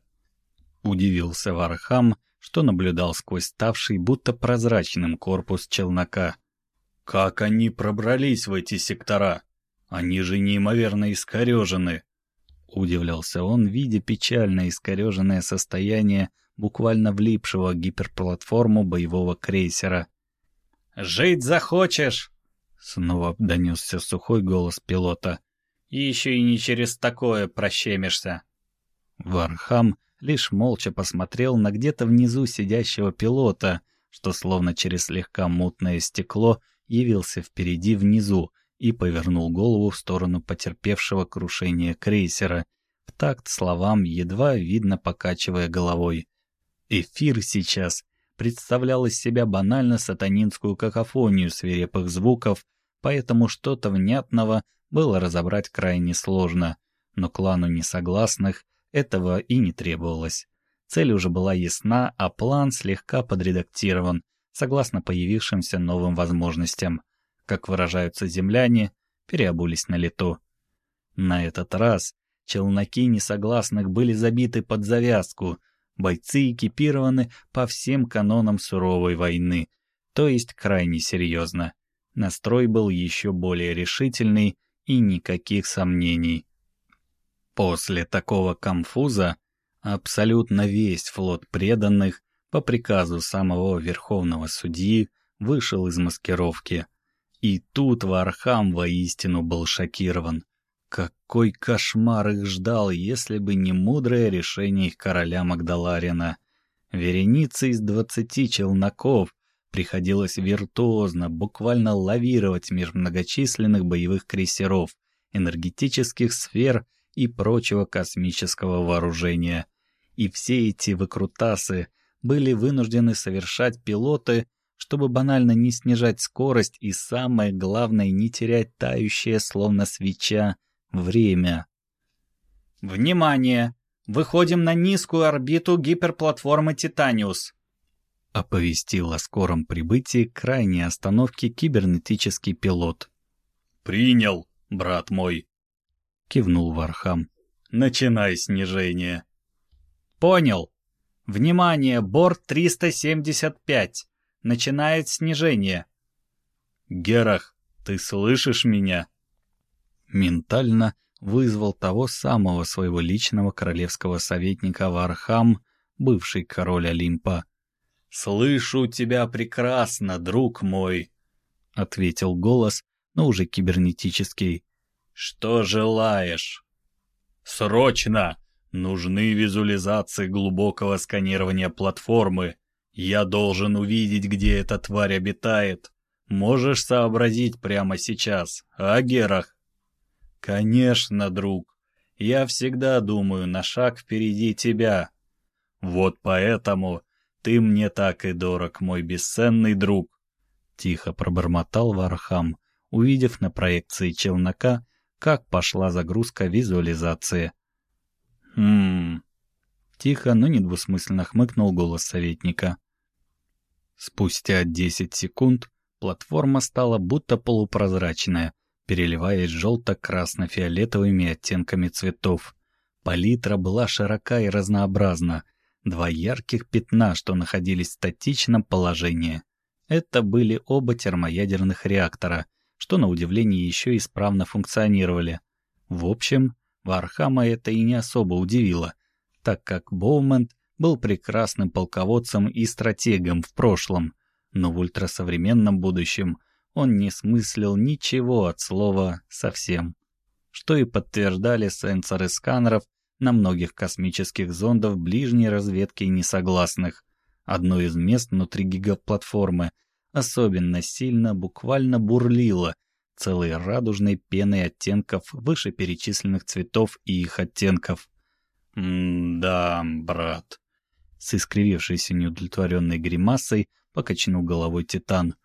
удивился Вархам, что наблюдал сквозь ставший будто прозрачным корпус челнока. «Как они пробрались в эти сектора? Они же неимоверно искорежены!» Удивлялся он, видя печально искореженное состояние буквально влипшего в гиперплатформу боевого крейсера. «Жить захочешь!» Снова донесся сухой голос пилота. «И еще и не через такое прощемишься!» Вархам лишь молча посмотрел на где-то внизу сидящего пилота, что словно через слегка мутное стекло явился впереди внизу и повернул голову в сторону потерпевшего крушение крейсера, в такт словам едва видно покачивая головой. Эфир сейчас представлял из себя банально сатанинскую какофонию свирепых звуков, поэтому что-то внятного было разобрать крайне сложно, но клану несогласных этого и не требовалось. Цель уже была ясна, а план слегка подредактирован, согласно появившимся новым возможностям. Как выражаются земляне, переобулись на лету. На этот раз челноки несогласных были забиты под завязку, бойцы экипированы по всем канонам суровой войны, то есть крайне серьезно. Настрой был еще более решительный и никаких сомнений. После такого конфуза абсолютно весь флот преданных по приказу самого верховного судьи вышел из маскировки. И тут Вархам воистину был шокирован. Какой кошмар их ждал, если бы не мудрое решение их короля Магдаларина. Вереница из двадцати челноков приходилось виртуозно, буквально лавировать меж многочисленных боевых крейсеров, энергетических сфер и прочего космического вооружения. И все эти выкрутасы были вынуждены совершать пилоты, чтобы банально не снижать скорость и, самое главное, не терять тающее, словно свеча, время. «Внимание! Выходим на низкую орбиту гиперплатформы «Титаниус». Оповестил о скором прибытии крайней остановки кибернетический пилот. «Принял, брат мой!» Кивнул Вархам. Начинай снижение. Понял. Внимание, борт 375. Начинает снижение. Герах, ты слышишь меня? Ментально вызвал того самого своего личного королевского советника Вархам, бывший король Олимпа. «Слышу тебя прекрасно, друг мой», — ответил голос, но уже кибернетический. Что желаешь? Срочно! Нужны визуализации глубокого сканирования платформы. Я должен увидеть, где эта тварь обитает. Можешь сообразить прямо сейчас, а, Герах? Конечно, друг. Я всегда думаю на шаг впереди тебя. Вот поэтому ты мне так и дорог, мой бесценный друг. Тихо пробормотал Вархам, увидев на проекции челнока как пошла загрузка визуализации. «Хм...» Тихо, но недвусмысленно хмыкнул голос советника. Спустя 10 секунд платформа стала будто полупрозрачная, переливаясь желто-красно-фиолетовыми оттенками цветов. Палитра была широка и разнообразна. Два ярких пятна, что находились в статичном положении. Это были оба термоядерных реактора, что на удивление еще исправно функционировали. В общем, Вархама это и не особо удивило, так как Боумент был прекрасным полководцем и стратегом в прошлом, но в ультрасовременном будущем он не смыслил ничего от слова «совсем», что и подтверждали сенсоры сканеров на многих космических зондах ближней разведки несогласных. Одно из мест внутри гигаплатформы особенно сильно буквально бурлило целой радужной пеной оттенков вышеперечисленных цветов и их оттенков. «М-да, брат», с искривившейся неудовлетворенной гримасой покачнул головой Титан.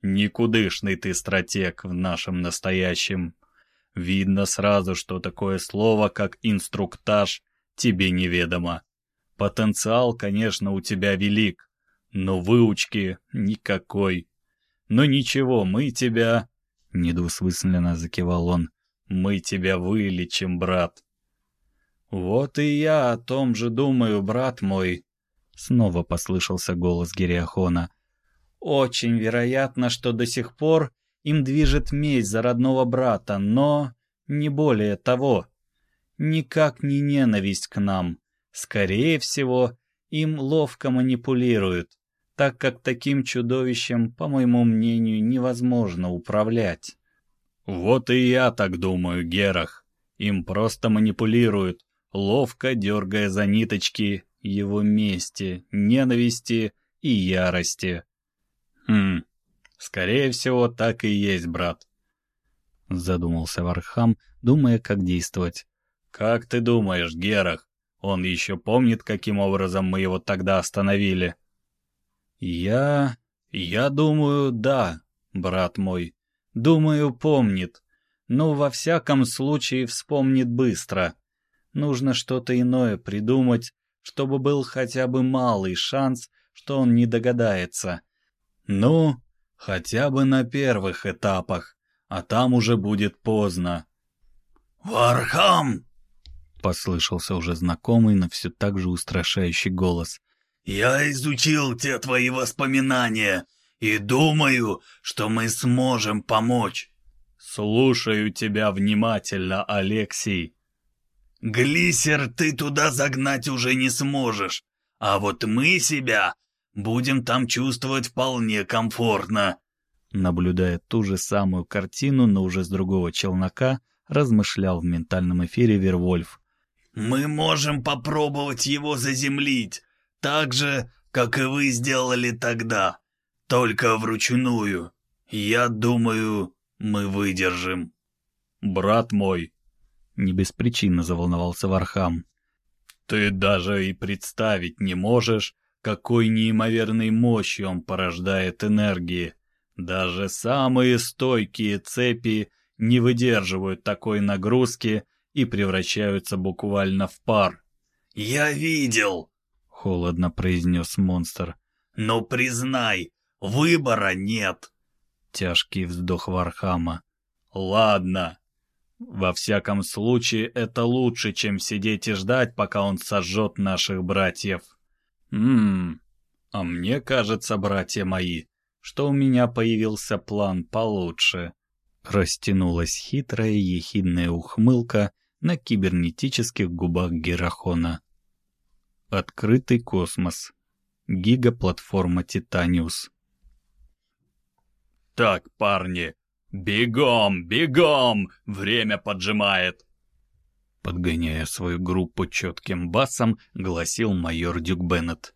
«Никудышный ты стратег в нашем настоящем. Видно сразу, что такое слово, как инструктаж, тебе неведомо. Потенциал, конечно, у тебя велик, но выучки никакой. Но ничего, мы тебя...» Недвусмысленно закивал он. «Мы тебя вылечим, брат». «Вот и я о том же думаю, брат мой», Снова послышался голос Гериахона. «Очень вероятно, что до сих пор им движет месть за родного брата, но не более того. Никак не ненависть к нам. Скорее всего, им ловко манипулируют, так как таким чудовищем, по моему мнению, невозможно управлять». «Вот и я так думаю, Герах. Им просто манипулируют, ловко дергая за ниточки его мести, ненависти и ярости. Хм, скорее всего, так и есть, брат. Задумался Вархам, думая, как действовать. Как ты думаешь, Герах, он еще помнит, каким образом мы его тогда остановили? Я... я думаю, да, брат мой. Думаю, помнит. Но во всяком случае вспомнит быстро. Нужно что-то иное придумать, чтобы был хотя бы малый шанс, что он не догадается. Ну, хотя бы на первых этапах, а там уже будет поздно. «Вархам!» — послышался уже знакомый, но все так же устрашающий голос. «Я изучил те твои воспоминания и думаю, что мы сможем помочь». «Слушаю тебя внимательно, Алексей», Глиссер ты туда загнать уже не сможешь, а вот мы себя будем там чувствовать вполне комфортно». Наблюдая ту же самую картину, но уже с другого челнока, размышлял в ментальном эфире Вервольф. «Мы можем попробовать его заземлить, так же, как и вы сделали тогда, только вручную. Я думаю, мы выдержим». «Брат мой», не без причины заволновался Вархам. «Ты даже и представить не можешь, какой неимоверной мощью он порождает энергии. Даже самые стойкие цепи не выдерживают такой нагрузки и превращаются буквально в пар». «Я видел», — холодно произнес монстр. «Но признай, выбора нет». Тяжкий вздох Вархама. «Ладно, во всяком случае, это лучше, чем сидеть и ждать, пока он сожжет наших братьев. Ммм, а мне кажется, братья мои, что у меня появился план получше. Растянулась хитрая ехидная ухмылка на кибернетических губах Герахона. Открытый космос. Гигаплатформа Титаниус. «Так, парни, «Бегом, бегом! Время поджимает!» Подгоняя свою группу четким басом, гласил майор Дюк Беннет.